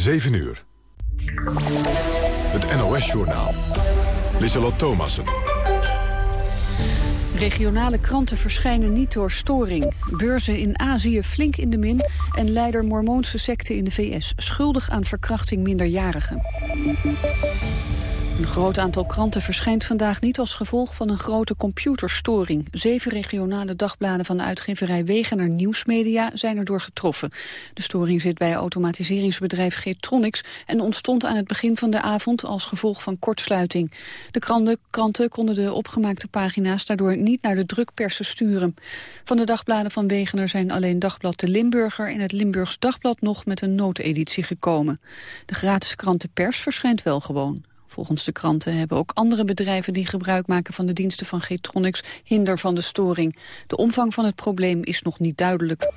7 uur. Het NOS-journaal. Lieselot Thomassen. Regionale kranten verschijnen niet door storing. Beurzen in Azië flink in de min... en leider mormoonse secte in de VS schuldig aan verkrachting minderjarigen. Een groot aantal kranten verschijnt vandaag niet als gevolg van een grote computerstoring. Zeven regionale dagbladen van de uitgeverij Wegener Nieuwsmedia zijn erdoor getroffen. De storing zit bij automatiseringsbedrijf Getronics en ontstond aan het begin van de avond als gevolg van kortsluiting. De kranten, konden de opgemaakte pagina's daardoor niet naar de drukpersen sturen. Van de dagbladen van Wegener zijn alleen Dagblad de Limburger en het Limburgs Dagblad nog met een noodeditie gekomen. De gratis krant De Pers verschijnt wel gewoon. Volgens de kranten hebben ook andere bedrijven die gebruik maken van de diensten van Getronics hinder van de storing. De omvang van het probleem is nog niet duidelijk.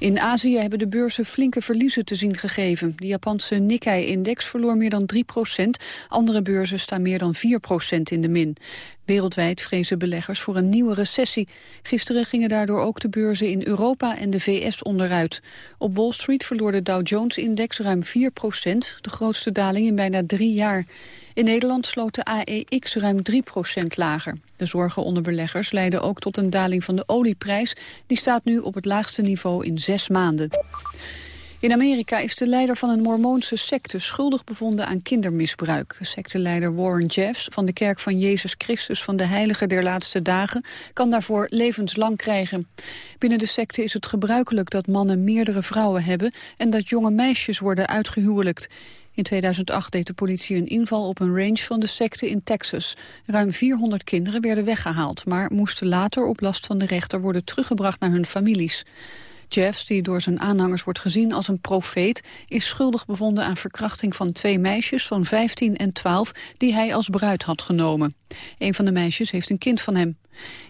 In Azië hebben de beurzen flinke verliezen te zien gegeven. De Japanse Nikkei-index verloor meer dan 3 procent. Andere beurzen staan meer dan 4 procent in de min. Wereldwijd vrezen beleggers voor een nieuwe recessie. Gisteren gingen daardoor ook de beurzen in Europa en de VS onderuit. Op Wall Street verloor de Dow Jones-index ruim 4 procent, de grootste daling in bijna drie jaar. In Nederland sloot de AEX ruim 3% lager. De zorgen onder beleggers leiden ook tot een daling van de olieprijs. Die staat nu op het laagste niveau in zes maanden. In Amerika is de leider van een mormoonse secte schuldig bevonden aan kindermisbruik. Secteleider Warren Jeffs van de Kerk van Jezus Christus van de Heilige der Laatste Dagen kan daarvoor levenslang krijgen. Binnen de secte is het gebruikelijk dat mannen meerdere vrouwen hebben en dat jonge meisjes worden uitgehuwelijkt. In 2008 deed de politie een inval op een range van de secte in Texas. Ruim 400 kinderen werden weggehaald, maar moesten later op last van de rechter worden teruggebracht naar hun families. Jeffs, die door zijn aanhangers wordt gezien als een profeet... is schuldig bevonden aan verkrachting van twee meisjes van 15 en 12... die hij als bruid had genomen. Een van de meisjes heeft een kind van hem.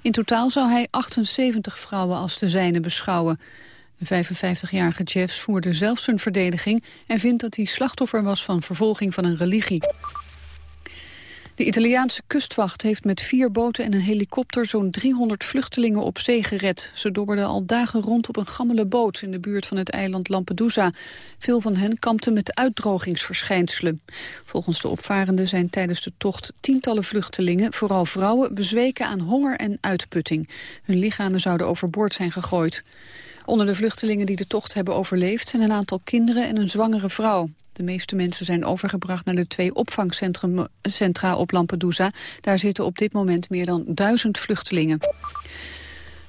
In totaal zou hij 78 vrouwen als de zijne beschouwen. De 55-jarige Jeffs voerde zelf zijn verdediging... en vindt dat hij slachtoffer was van vervolging van een religie. De Italiaanse kustwacht heeft met vier boten en een helikopter zo'n 300 vluchtelingen op zee gered. Ze dobberden al dagen rond op een gammele boot in de buurt van het eiland Lampedusa. Veel van hen kampten met uitdrogingsverschijnselen. Volgens de opvarenden zijn tijdens de tocht tientallen vluchtelingen, vooral vrouwen, bezweken aan honger en uitputting. Hun lichamen zouden overboord zijn gegooid. Onder de vluchtelingen die de tocht hebben overleefd zijn een aantal kinderen en een zwangere vrouw. De meeste mensen zijn overgebracht naar de twee opvangcentra op Lampedusa. Daar zitten op dit moment meer dan duizend vluchtelingen.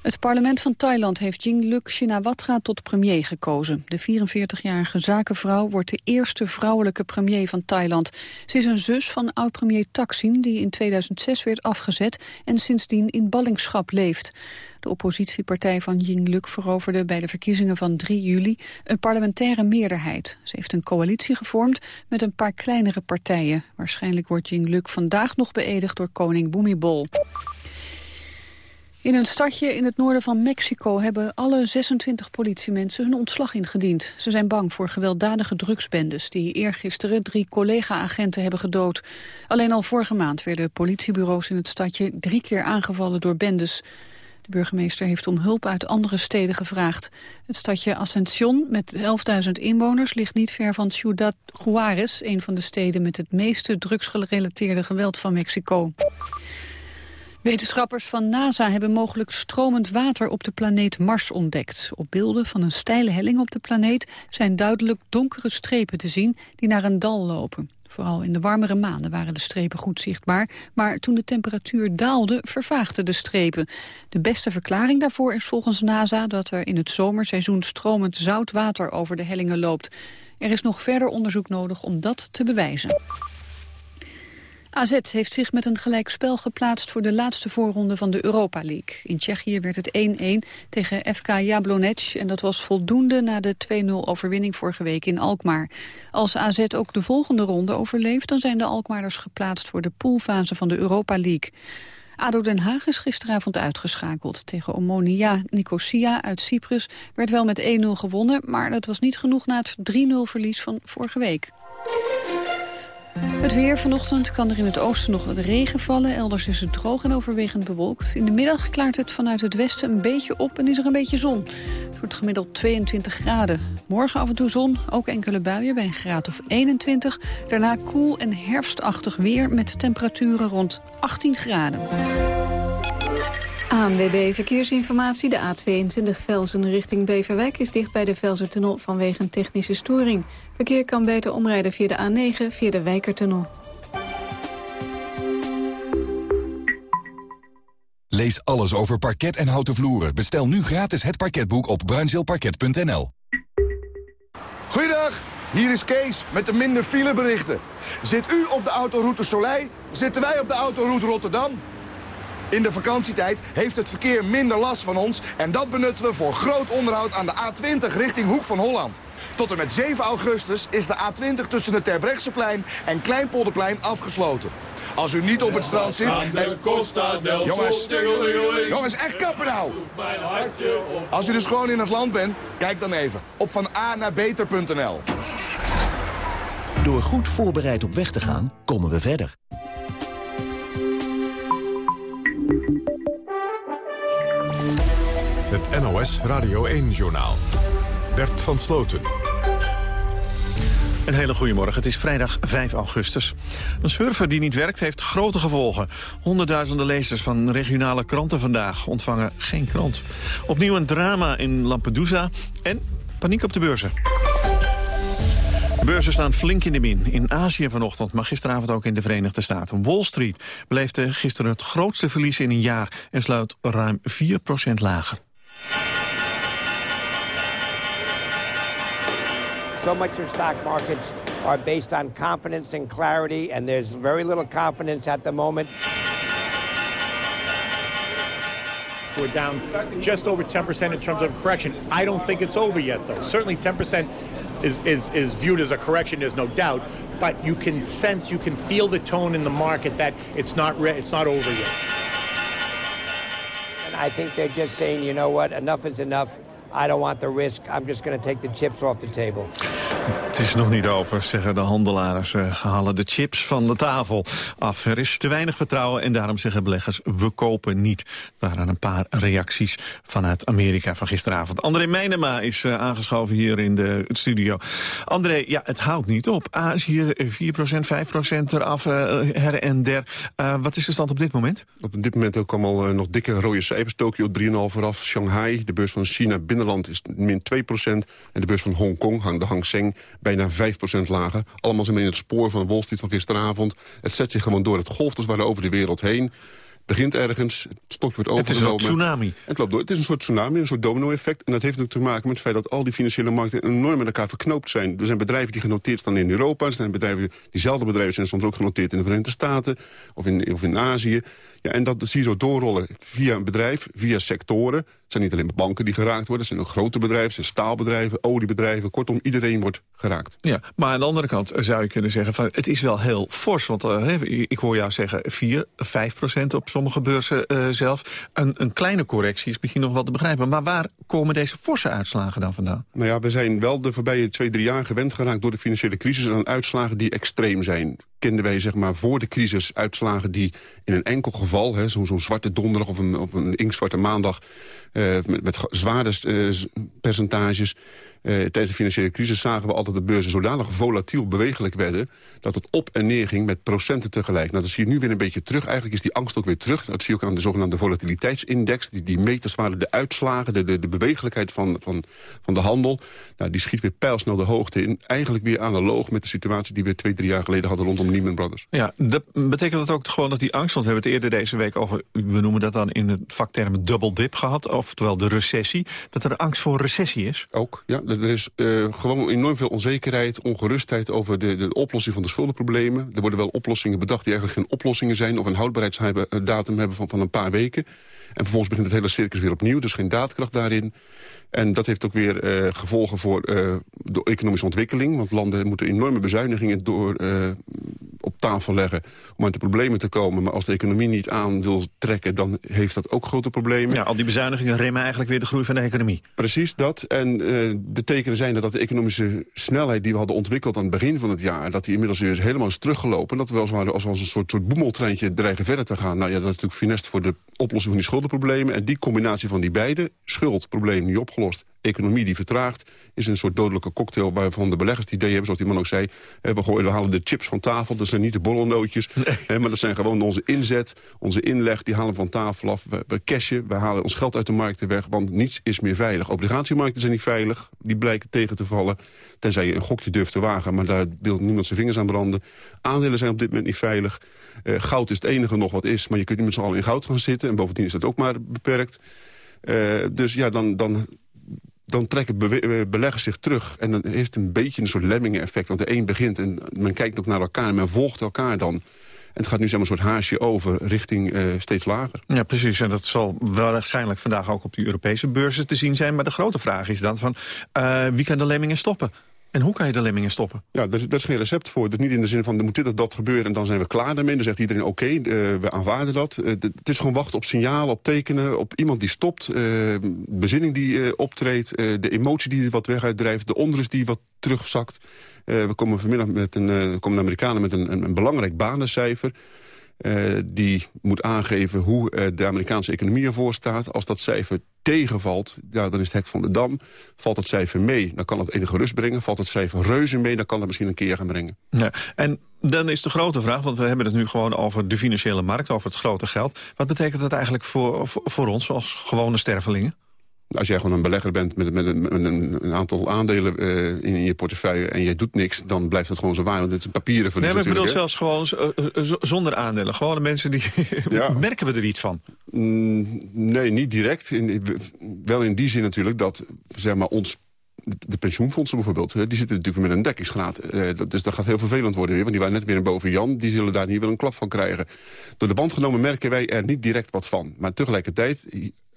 Het parlement van Thailand heeft Yingluck Shinawatra tot premier gekozen. De 44-jarige zakenvrouw wordt de eerste vrouwelijke premier van Thailand. Ze is een zus van oud-premier Thaksin, die in 2006 werd afgezet... en sindsdien in ballingschap leeft. De oppositiepartij van Yingluck veroverde bij de verkiezingen van 3 juli een parlementaire meerderheid. Ze heeft een coalitie gevormd met een paar kleinere partijen. Waarschijnlijk wordt Yingluck vandaag nog beëdigd door koning Bhumibol. In een stadje in het noorden van Mexico hebben alle 26 politiemensen hun ontslag ingediend. Ze zijn bang voor gewelddadige drugsbendes die eergisteren drie collega-agenten hebben gedood. Alleen al vorige maand werden politiebureaus in het stadje drie keer aangevallen door bendes. De burgemeester heeft om hulp uit andere steden gevraagd. Het stadje Ascension met 11.000 inwoners ligt niet ver van Ciudad Juarez... een van de steden met het meeste drugsgerelateerde geweld van Mexico. Wetenschappers van NASA hebben mogelijk stromend water op de planeet Mars ontdekt. Op beelden van een steile helling op de planeet zijn duidelijk donkere strepen te zien die naar een dal lopen. Vooral in de warmere maanden waren de strepen goed zichtbaar. Maar toen de temperatuur daalde, vervaagden de strepen. De beste verklaring daarvoor is volgens NASA dat er in het zomerseizoen stromend zout water over de hellingen loopt. Er is nog verder onderzoek nodig om dat te bewijzen. AZ heeft zich met een gelijkspel geplaatst voor de laatste voorronde van de Europa League. In Tsjechië werd het 1-1 tegen FK Jablonec en dat was voldoende na de 2-0 overwinning vorige week in Alkmaar. Als AZ ook de volgende ronde overleeft, dan zijn de Alkmaarders geplaatst voor de poolfase van de Europa League. ADO Den Haag is gisteravond uitgeschakeld. Tegen Omonia Nicosia uit Cyprus werd wel met 1-0 gewonnen... maar dat was niet genoeg na het 3-0 verlies van vorige week. Het weer vanochtend kan er in het oosten nog wat regen vallen. Elders is het droog en overwegend bewolkt. In de middag klaart het vanuit het westen een beetje op en is er een beetje zon. Het wordt gemiddeld 22 graden. Morgen af en toe zon, ook enkele buien bij een graad of 21. Daarna koel en herfstachtig weer met temperaturen rond 18 graden. ANWB Verkeersinformatie. De A22 Velsen richting Beverwijk is dicht bij de Velsertunnel vanwege een technische storing. Verkeer kan beter omrijden via de A9 via de Wijkertunnel. Lees alles over parket en houten vloeren. Bestel nu gratis het parketboek op bruinzeelparket.nl. Goeiedag, hier is Kees met de minder fileberichten. Zit u op de autoroute Soleil, zitten wij op de autoroute Rotterdam... In de vakantietijd heeft het verkeer minder last van ons... en dat benutten we voor groot onderhoud aan de A20 richting Hoek van Holland. Tot en met 7 augustus is de A20 tussen het Terbrechtseplein en Kleinpolderplein afgesloten. Als u niet op het strand zit... Jongens, jongens, echt kappen nou! Als u dus gewoon in het land bent, kijk dan even op van A naar beter.nl. Door goed voorbereid op weg te gaan, komen we verder. Het NOS Radio 1-journaal. Bert van Sloten. Een hele goede morgen. Het is vrijdag 5 augustus. Een server die niet werkt heeft grote gevolgen. Honderdduizenden lezers van regionale kranten vandaag ontvangen geen krant. Opnieuw een drama in Lampedusa en paniek op de beurzen. Beurzen staan flink in de min. In Azië vanochtend, maar gisteravond ook in de Verenigde Staten. Wall Street beleefde gisteren het grootste verlies in een jaar... en sluit ruim 4% lager. So much of stock markets are based on confidence and clarity, and there's very little confidence at the moment. We're down just over 10% in terms of correction. I don't think it's over yet, though. Certainly 10% is, is, is viewed as a correction, there's no doubt. But you can sense, you can feel the tone in the market that it's not, it's not over yet. And I think they're just saying, you know what, enough is enough. I don't want the risk. I'm just going to take the chips off the table. Het is nog niet over, zeggen de handelaren. Ze halen de chips van de tafel af. Er is te weinig vertrouwen en daarom zeggen beleggers... we kopen niet. Er waren een paar reacties vanuit Amerika van gisteravond. André Meijnema is uh, aangeschoven hier in de studio. André, ja, het houdt niet op. Azië 4% 5% eraf, uh, her en der. Uh, wat is de stand op dit moment? Op dit moment ook allemaal nog dikke rode cijfers. Tokio 3,5 vooraf. Shanghai, de beurs van China binnenland is min 2% En de beurs van Hongkong, de Hang Seng bijna 5% lager. Allemaal zijn in het spoor van Wall Street van gisteravond. Het zet zich gewoon door. Het golft als het over de wereld heen begint ergens, het stokje wordt overgenomen. Het is een tsunami. Het loopt door. Het is een soort tsunami, een soort domino-effect. En dat heeft natuurlijk te maken met het feit dat al die financiële markten enorm met elkaar verknoopt zijn. Er zijn bedrijven die genoteerd staan in Europa. Er zijn bedrijven, diezelfde bedrijven zijn soms ook genoteerd in de Verenigde Staten of in, of in Azië. Ja, en dat zie je zo doorrollen via een bedrijf, via sectoren. Het zijn niet alleen banken die geraakt worden. Het zijn ook grote bedrijven, zijn staalbedrijven, oliebedrijven. Kortom, iedereen wordt geraakt. Ja, maar aan de andere kant zou je kunnen zeggen... Van, het is wel heel fors. Want uh, ik hoor jou zeggen 4, 5 procent op sommige beurzen uh, zelf. Een, een, kleine correctie is misschien nog wel te begrijpen. Maar waar komen deze forse uitslagen dan vandaan? Nou ja, we zijn wel de voorbije twee, drie jaar gewend geraakt... door de financiële crisis aan uitslagen die extreem zijn kenden wij zeg maar, voor de crisis uitslagen die in een enkel geval... zo'n zo zwarte donderdag of een, of een inkzwarte maandag... Uh, met, met zware uh, percentages uh, tijdens de financiële crisis zagen we altijd de beurzen zodanig volatiel bewegelijk werden... dat het op en neer ging met procenten tegelijk. Nou, dat zie je nu weer een beetje terug. Eigenlijk is die angst ook weer terug. Dat zie je ook aan de zogenaamde volatiliteitsindex. Die, die meters waren de uitslagen, de, de, de bewegelijkheid van, van, van de handel. Nou, die schiet weer pijlsnel de hoogte in. Eigenlijk weer analoog met de situatie die we twee, drie jaar geleden hadden rondom Lehman Brothers. Ja, dat betekent dat ook gewoon dat die angst... want we hebben het eerder deze week over... we noemen dat dan in het vaktermen double dip gehad... oftewel de recessie, dat er angst voor recessie is? Ook, ja. Er is uh, gewoon enorm veel onzekerheid, ongerustheid... over de, de oplossing van de schuldenproblemen. Er worden wel oplossingen bedacht die eigenlijk geen oplossingen zijn... of een houdbaarheidsdatum hebben van, van een paar weken. En vervolgens begint het hele circus weer opnieuw. Dus geen daadkracht daarin. En dat heeft ook weer uh, gevolgen voor uh, de economische ontwikkeling. Want landen moeten enorme bezuinigingen door, uh, op tafel leggen om uit de problemen te komen. Maar als de economie niet aan wil trekken, dan heeft dat ook grote problemen. Ja, al die bezuinigingen remmen eigenlijk weer de groei van de economie. Precies dat. En uh, de tekenen zijn dat de economische snelheid die we hadden ontwikkeld aan het begin van het jaar, dat die inmiddels weer helemaal is teruggelopen. Dat we als, als, als een soort, soort boemeltreintje dreigen verder te gaan. Nou ja, dat is natuurlijk finest voor de oplossing van die schuldenproblemen. En die combinatie van die beide, schuldprobleem niet opgelost, economie die vertraagt... is een soort dodelijke cocktail waarvan de beleggers het idee hebben... zoals die man ook zei, we, gooien, we halen de chips van tafel. Dat zijn niet de borrelnootjes, nee. maar dat zijn gewoon onze inzet, onze inleg. Die halen we van tafel af. We, we cashen, we halen ons geld uit de markten weg... want niets is meer veilig. Obligatiemarkten zijn niet veilig, die blijken tegen te vallen. Tenzij je een gokje durft te wagen, maar daar wil niemand zijn vingers aan branden. Aandelen zijn op dit moment niet veilig. Uh, goud is het enige nog wat is, maar je kunt niet met z'n allen in goud gaan zitten. En bovendien is dat ook maar beperkt. Uh, dus ja, dan, dan dan trekken be beleggers zich terug. En dan heeft het een beetje een soort lemmingen-effect. Want de een begint en men kijkt ook naar elkaar en men volgt elkaar dan. En het gaat nu zeg een soort haasje over richting uh, steeds lager. Ja, precies. En dat zal waarschijnlijk vandaag ook op de Europese beurzen te zien zijn. Maar de grote vraag is dan van uh, wie kan de lemmingen stoppen? En hoe kan je de lemmingen stoppen? Ja, daar, is geen recept voor. Dus niet in de zin van, er moet dit of dat gebeuren en dan zijn we klaar daarmee. Dan zegt iedereen, oké, uh, we aanvaarden dat. Uh, het is gewoon wachten op signalen, op tekenen, op iemand die stopt. Uh, bezinning die optreedt, de emotie die wat weg uitdrijft... de onrust die wat terugzakt. we komen vanmiddag met een, komen de Amerikanen met een, een, een belangrijk banencijfer... Uh, die moet aangeven hoe uh, de Amerikaanse economie ervoor staat. Als dat cijfer tegenvalt, ja, dan is het hek van de dam. Valt het cijfer mee, dan kan het enige rust brengen. Valt het cijfer reuze mee, dan kan dat misschien een keer gaan brengen. Ja, en dan is de grote vraag, want we hebben het nu gewoon over de financiële markt... over het grote geld. Wat betekent dat eigenlijk voor, voor, voor ons als gewone stervelingen? Als jij gewoon een belegger bent met, met, een, aantal aandelen uh, in, in, je portefeuille... en je doet niks, dan blijft dat gewoon zo waar. Want het is papieren verlies Nee, maar ik bedoel zelfs gewoon zonder aandelen. Gewoon de mensen die... Ja. merken we er iets van? Mm, nee, niet direct. In, wel in die zin natuurlijk dat zeg maar, ons de pensioenfondsen bijvoorbeeld, die zitten natuurlijk met een dekkingsgraad. dus dat gaat heel vervelend worden weer, want die waren net weer in boven Jan. Die zullen daar niet wel een klap van krijgen. Door de band genomen merken wij er niet direct wat van. Maar tegelijkertijd,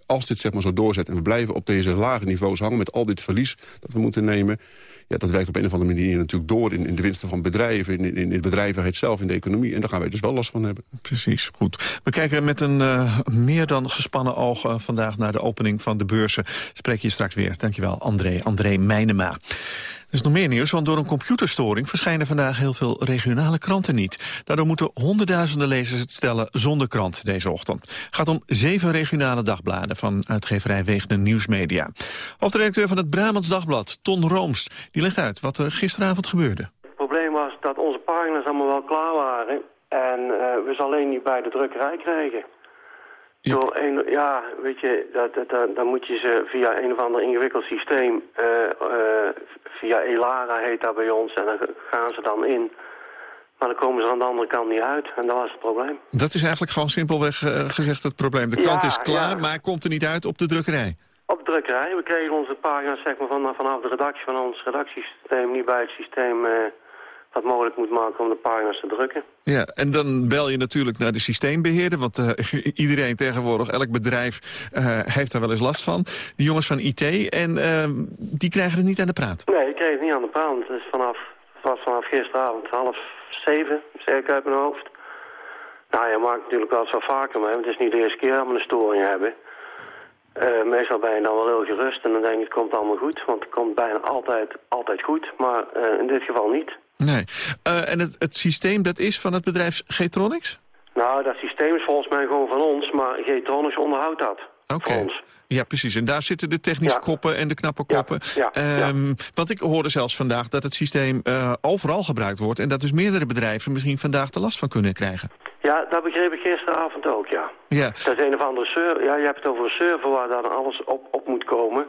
als dit zeg maar zo doorzet en we blijven op deze lage niveaus hangen... met al dit verlies dat we moeten nemen... Ja, dat werkt op een of andere manier natuurlijk door in, in de winsten van bedrijven... In, in, de bedrijvigheid zelf, in de economie. En daar gaan wij dus wel last van hebben. Precies, goed. We kijken met een uh, meer dan gespannen oog uh, vandaag naar de opening van de beurzen. Spreek je straks weer. Dankjewel, André, André Mijnema. Er is nog meer nieuws, want door een computerstoring verschijnen vandaag heel veel regionale kranten niet. Daardoor moeten honderdduizenden lezers het stellen zonder krant deze ochtend. Het gaat om zeven regionale dagbladen van uitgeverij Wegende Nieuwsmedia. Hoofdredacteur van het Brabants Dagblad, Ton Rooms, die legt uit wat er gisteravond gebeurde. Het probleem was dat onze pagina's allemaal wel klaar waren en uh, we ze alleen niet bij de drukkerij kregen. Ja. Zo een, ja, weet je, dat, dat, dan moet je ze via een of ander ingewikkeld systeem, uh, uh, via Elara heet dat bij ons, en dan gaan ze dan in. Maar dan komen ze aan de andere kant niet uit en dat was het probleem. Dat is eigenlijk gewoon simpelweg uh, gezegd het probleem. De krant ja, is klaar, ja. maar komt er niet uit op de drukkerij. Op de drukkerij. We kregen onze pagina's zeg maar, van, vanaf de redactie van ons redactiesysteem niet bij het systeem wat mogelijk moet maken om de pagina's te drukken. Ja, en dan bel je natuurlijk naar de systeembeheerder, want uh, iedereen tegenwoordig, elk bedrijf uh, heeft daar wel eens last van. Die jongens van IT, en uh, die krijgen het niet aan de praat. Nee, die kregen het niet aan de praat. Het, is vanaf, het was vanaf gisteravond half zeven, ik uit mijn hoofd. Nou, je maakt natuurlijk wel zo vaker mee, het is niet de eerste keer dat we een storing hebben. Uh, meestal ben je dan wel heel gerust en dan denk je het komt allemaal goed. Want het komt bijna altijd, altijd goed, maar uh, in dit geval niet. Nee. Uh, en het, het systeem dat is van het bedrijf Getronics? Nou, dat systeem is volgens mij gewoon van ons, maar Getronics onderhoudt dat. Oké. Okay. Ja, precies. En daar zitten de technische ja. koppen en de knappe koppen. Ja, ja, um, want ik hoorde zelfs vandaag dat het systeem overal gebruikt wordt... en dat dus meerdere bedrijven misschien vandaag de last van kunnen krijgen. Ja, dat begreep ik gisteravond ook, ja. ja. Dat is een of andere server. Ja, je hebt het over een server waar dan alles op, op moet komen.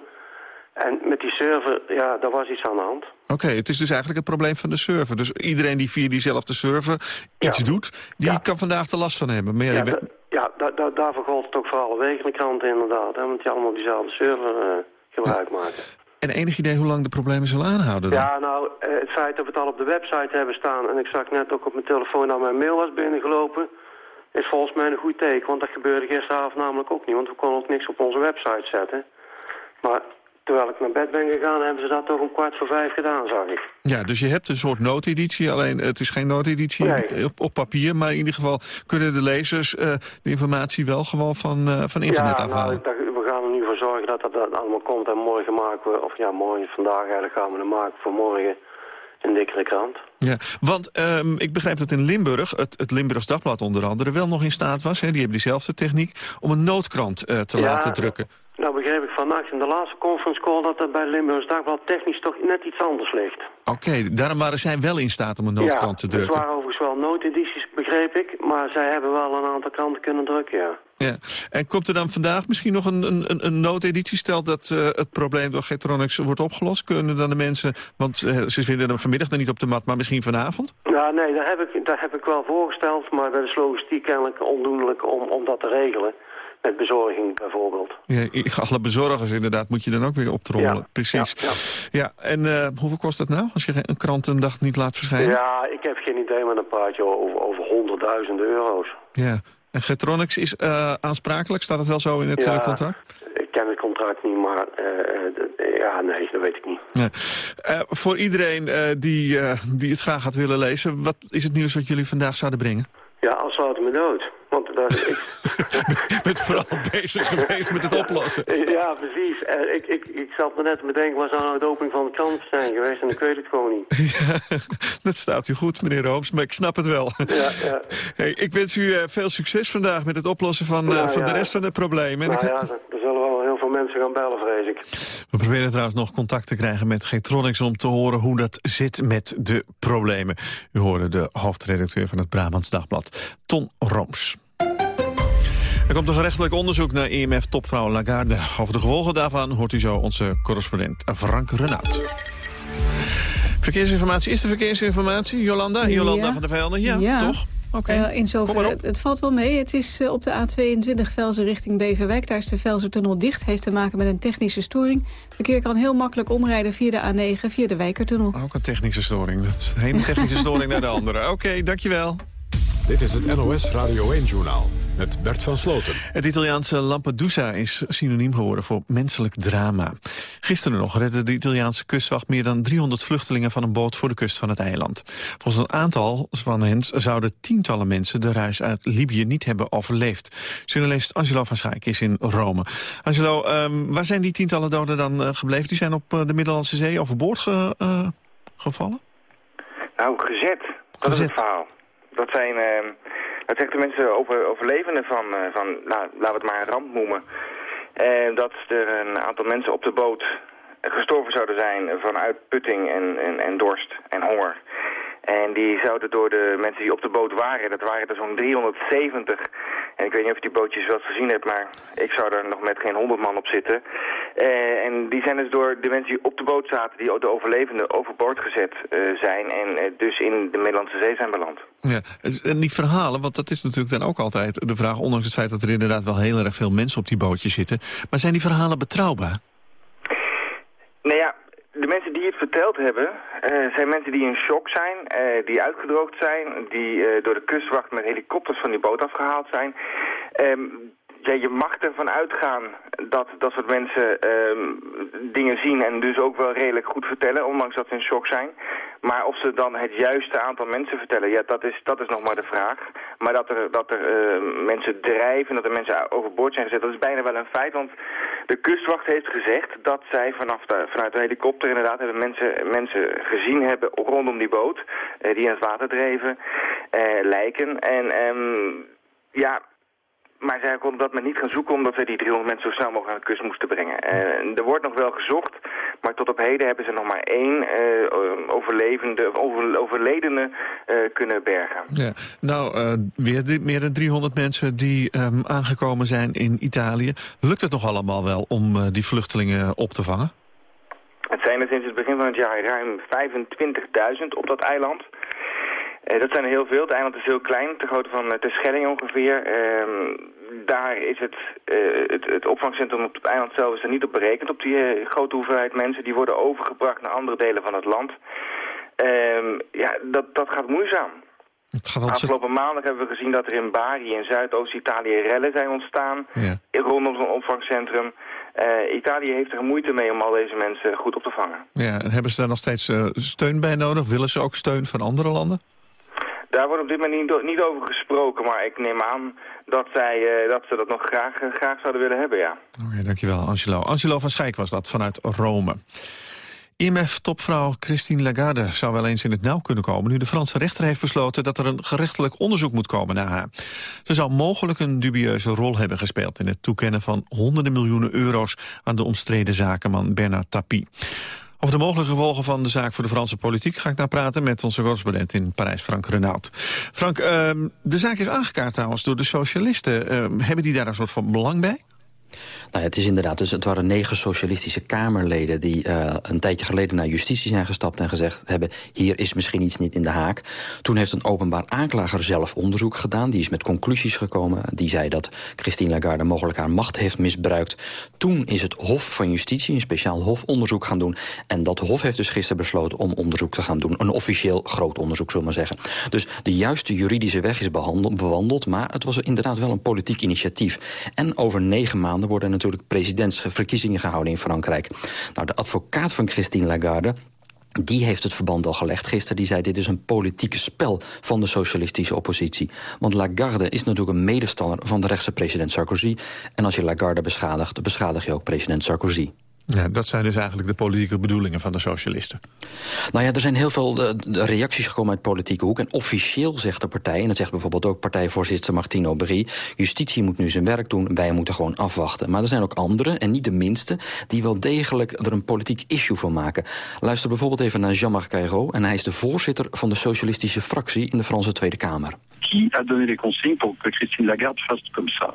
En met die server, ja, daar was iets aan de hand. Oké, okay, het is dus eigenlijk het probleem van de server. Dus iedereen die via diezelfde server iets ja. doet, die ja. kan vandaag de last van hebben. Maar ja, ja da, da, daarvoor gold het ook voor alle wegenkranten inderdaad. Hè, want die allemaal diezelfde server uh, gebruik maken. En enig idee hoe lang de problemen zullen aanhouden dan? Ja, nou, het feit dat we het al op de website hebben staan... en ik zag net ook op mijn telefoon dat mijn mail was binnengelopen... is volgens mij een goed teken, want dat gebeurde gisteravond namelijk ook niet. Want we konden ook niks op onze website zetten. Maar terwijl ik naar bed ben gegaan, hebben ze dat toch om kwart voor vijf gedaan, zag ik. Ja, dus je hebt een soort noodeditie, alleen het is geen noodeditie op, op, papier. Maar in ieder geval kunnen de lezers uh, de informatie wel gewoon van, uh, van internet ja, afhalen. Nou, we gaan er nu voor zorgen dat dat allemaal komt. En morgen maken we, of ja, morgen, vandaag eigenlijk gaan we het maken voor morgen een dikkere krant. Ja, want um, ik begrijp dat in Limburg, het, het Limburgs Dagblad onder andere... wel nog in staat was, hè, die hebben diezelfde techniek... om een noodkrant uh, te ja, laten drukken. Nou begreep ik vannacht in de laatste conference call... dat er bij Limburgs Dagblad technisch toch net iets anders ligt. Oké, okay, daarom waren zij wel in staat om een noodkrant ja, te drukken. Ja, het waren overigens wel noodedities, begreep ik. Maar zij hebben wel een aantal kranten kunnen drukken, ja. Ja. En komt er dan vandaag misschien nog een, een, een noodeditie? Stel dat uh, het probleem door Getronics wordt opgelost. Kunnen dan de mensen, want uh, ze vinden hem vanmiddag dan niet op de mat, maar misschien vanavond? Ja, nee, daar heb ik, daar heb ik wel voorgesteld. Maar dat is logistiek kennelijk ondoenlijk om, om dat te regelen. Met bezorging bijvoorbeeld. Ja, alle bezorgers inderdaad moet je dan ook weer optrommelen. Ja, Precies. Ja, ja. en uh, hoeveel kost dat nou als je een krant een dag niet laat verschijnen? Ja, ik heb idee, maar dan praat je over, over honderdduizenden euro's. Ja, en Getronics is uh, aansprakelijk? Staat het wel zo in het ja, uh, contract? ik ken het contract niet, maar uh, ja, nee, dat weet ik niet. Nee. voor iedereen die, die het graag had willen lezen, wat is het nieuws wat jullie vandaag zouden brengen? Ja, als zouden me dood. Want daar, ik... bent vooral bezig geweest met het oplossen. Ja, precies. Uh, ik, ik, ik zat me net te bedenken, waar zou nou de opening van de krant zijn geweest? En ik weet het gewoon niet. Ja, dat staat u goed, meneer Rooms, maar ik snap het wel. Ja, ja. Hey, ik wens u uh, veel succes vandaag met het oplossen van, nou, van de rest van de problemen. Nou ja, er zullen wel heel veel mensen gaan bellen, vrees ik. We proberen trouwens nog contact te krijgen met Getronics... om te horen hoe dat zit met de problemen. U hoorde de hoofdredacteur van het Brabants Dagblad, Ton Rooms. Er komt een gerechtelijk onderzoek naar IMF-topvrouw Lagarde. Over de gevolgen daarvan hoort u zo onze correspondent Frank Renaud. Verkeersinformatie is de verkeersinformatie. Jolanda, Jolanda Ja. van der Velden. Ja, Ja. toch? Oké. Eh, in op. het, het valt wel mee. Het is eh, op de A22 Velzen richting Beverwijk. Daar is de Velzertunnel dicht. Heeft te maken met een technische storing. Verkeer kan heel makkelijk omrijden via de A9, via de Wijkertunnel. Ook een technische storing. Dat de ene technische storing naar de andere. Oké, dankjewel. Dit is het NOS Radio 1-journaal met Bert van Sloten. Het Italiaanse Lampedusa is synoniem geworden voor menselijk drama. Gisteren nog redde de Italiaanse kustwacht meer dan 300 vluchtelingen van een boot voor de kust van het eiland. Volgens een aantal van hen zouden tientallen mensen de reis uit Libië niet hebben overleefd. Journalist Angelo van Schaik is in Rome. Angelo, um, waar zijn die tientallen doden dan uh, gebleven? Die zijn op uh, de Middellandse Zee overboord ge, uh, gevallen? Nou, gezet. Dat gezet. is het verhaal. Dat zijn, uh, dat zeggen de mensen over, overlevenden van, uh, van nou, laten we het maar een ramp noemen. Uh, dat er een aantal mensen op de boot gestorven zouden zijn van uitputting en, en, en dorst en honger. En die zouden door de mensen die op de boot waren, dat waren er zo'n 370. En ik weet niet of je die bootjes wel eens gezien hebt, maar ik zou er nog met geen 100 man op zitten. Uh, en die zijn dus door de mensen die op de boot zaten, die de overlevenden overboord gezet uh, zijn en uh, dus in de Middellandse Zee zijn beland. Ja, en die verhalen, want dat is natuurlijk dan ook altijd de vraag, ondanks het feit dat er inderdaad wel heel erg veel mensen op die bootjes zitten. Maar zijn die verhalen betrouwbaar? Nou ja, de mensen die het verteld hebben, uh, zijn mensen die in shock zijn, uh, die uitgedroogd zijn, die uh, door de kustwacht met helikopters van die boot afgehaald zijn. Um, ja, je mag ervan uitgaan dat dat soort mensen um, dingen zien en dus ook wel redelijk goed vertellen, ondanks dat ze in shock zijn. Maar of ze dan het juiste aantal mensen vertellen, ja, dat is, dat is nog maar de vraag. Maar dat er, dat er uh, mensen drijven, dat er mensen overboord zijn gezet, dat is bijna wel een feit. Want de kustwacht heeft gezegd dat zij vanaf de, vanuit de helikopter inderdaad hebben mensen, mensen gezien hebben rondom die boot. Uh, die in het water dreven, uh, lijken. En um, ja... Maar zij konden dat men niet gaan zoeken omdat zij die 300 mensen zo snel mogelijk aan de kust moesten brengen. Uh, er wordt nog wel gezocht, maar tot op heden hebben ze nog maar één uh, overlevende, over, overledene uh, kunnen bergen. Ja. Nou, weer meer dan 300 mensen die um, aangekomen zijn in Italië. Lukt het nog allemaal wel om die vluchtelingen op te vangen? Het zijn er sinds het begin van het jaar ruim 25.000 op dat eiland. Uh, dat zijn er heel veel. Het eiland is heel klein, ter grootte van Terschelling ongeveer. Uh, daar is het, uh, het, het opvangcentrum op het eiland zelf is er niet op berekend. Op die grote hoeveelheid mensen die worden overgebracht naar andere delen van het land. Ehm, ja, dat, dat gaat moeizaam. Het gaat Afgelopen maandag hebben we gezien dat er in Bari in Zuidoost-Italië rellen zijn ontstaan. Ja. Rondom zo'n opvangcentrum. Italië heeft er moeite mee om al deze mensen goed op te vangen. Ja, en hebben ze daar nog steeds steun bij nodig? Willen ze ook steun van andere landen? Daar wordt op dit moment niet, over gesproken, maar ik neem aan dat, zij, dat ze dat nog graag, graag zouden willen hebben, ja. Oké, dankjewel Angelo. Angelo van Schijk was dat vanuit Rome. IMF-topvrouw Christine Lagarde zou wel eens in het nauw kunnen komen... nu de Franse rechter heeft besloten dat er een gerechtelijk onderzoek moet komen naar haar. Ze zou mogelijk een dubieuze rol hebben gespeeld... in het toekennen van honderden miljoenen euro's aan de omstreden zakenman Bernard Tapie. Over de mogelijke gevolgen van de zaak voor de Franse politiek... ga ik nou praten met onze correspondent in Parijs, Frank Renaud. Frank, uh, de zaak is aangekaart trouwens door de socialisten. Uh, hebben die daar een soort van belang bij? Nou, het is inderdaad, dus het waren negen socialistische Kamerleden... die uh, een tijdje geleden naar justitie zijn gestapt en gezegd hebben... hier is misschien iets niet in de haak. Toen heeft een openbaar aanklager zelf onderzoek gedaan. Die is met conclusies gekomen. Die zei dat Christine Lagarde mogelijk haar macht heeft misbruikt. Toen is het Hof van Justitie, een speciaal hof, onderzoek gaan doen. En dat Hof heeft dus gisteren besloten om onderzoek te gaan doen. Een officieel groot onderzoek, zullen we maar zeggen. Dus de juiste juridische weg is bewandeld... maar het was inderdaad wel een politiek initiatief. En over negen maanden worden natuurlijk presidentsverkiezingen gehouden in Frankrijk. Nou, de advocaat van Christine Lagarde die heeft het verband al gelegd gisteren. Die zei dit is een politieke spel van de socialistische oppositie. Want Lagarde is natuurlijk een medestander van de rechtse president Sarkozy. En als je Lagarde beschadigt, beschadig je ook president Sarkozy. Ja, dat zijn dus eigenlijk de politieke bedoelingen van de socialisten. Nou ja, er zijn heel veel uh, reacties gekomen uit politieke hoek. En officieel zegt de partij, en dat zegt bijvoorbeeld ook partijvoorzitter Martino Brie... justitie moet nu zijn werk doen, wij moeten gewoon afwachten. Maar er zijn ook anderen, en niet de minste... die wel degelijk er een politiek issue van maken. Luister bijvoorbeeld even naar Jean-Marc Ayrault... en hij is de voorzitter van de socialistische fractie in de Franse Tweede Kamer. Qui a donné les consignes pour que Christine Lagarde fasse comme ça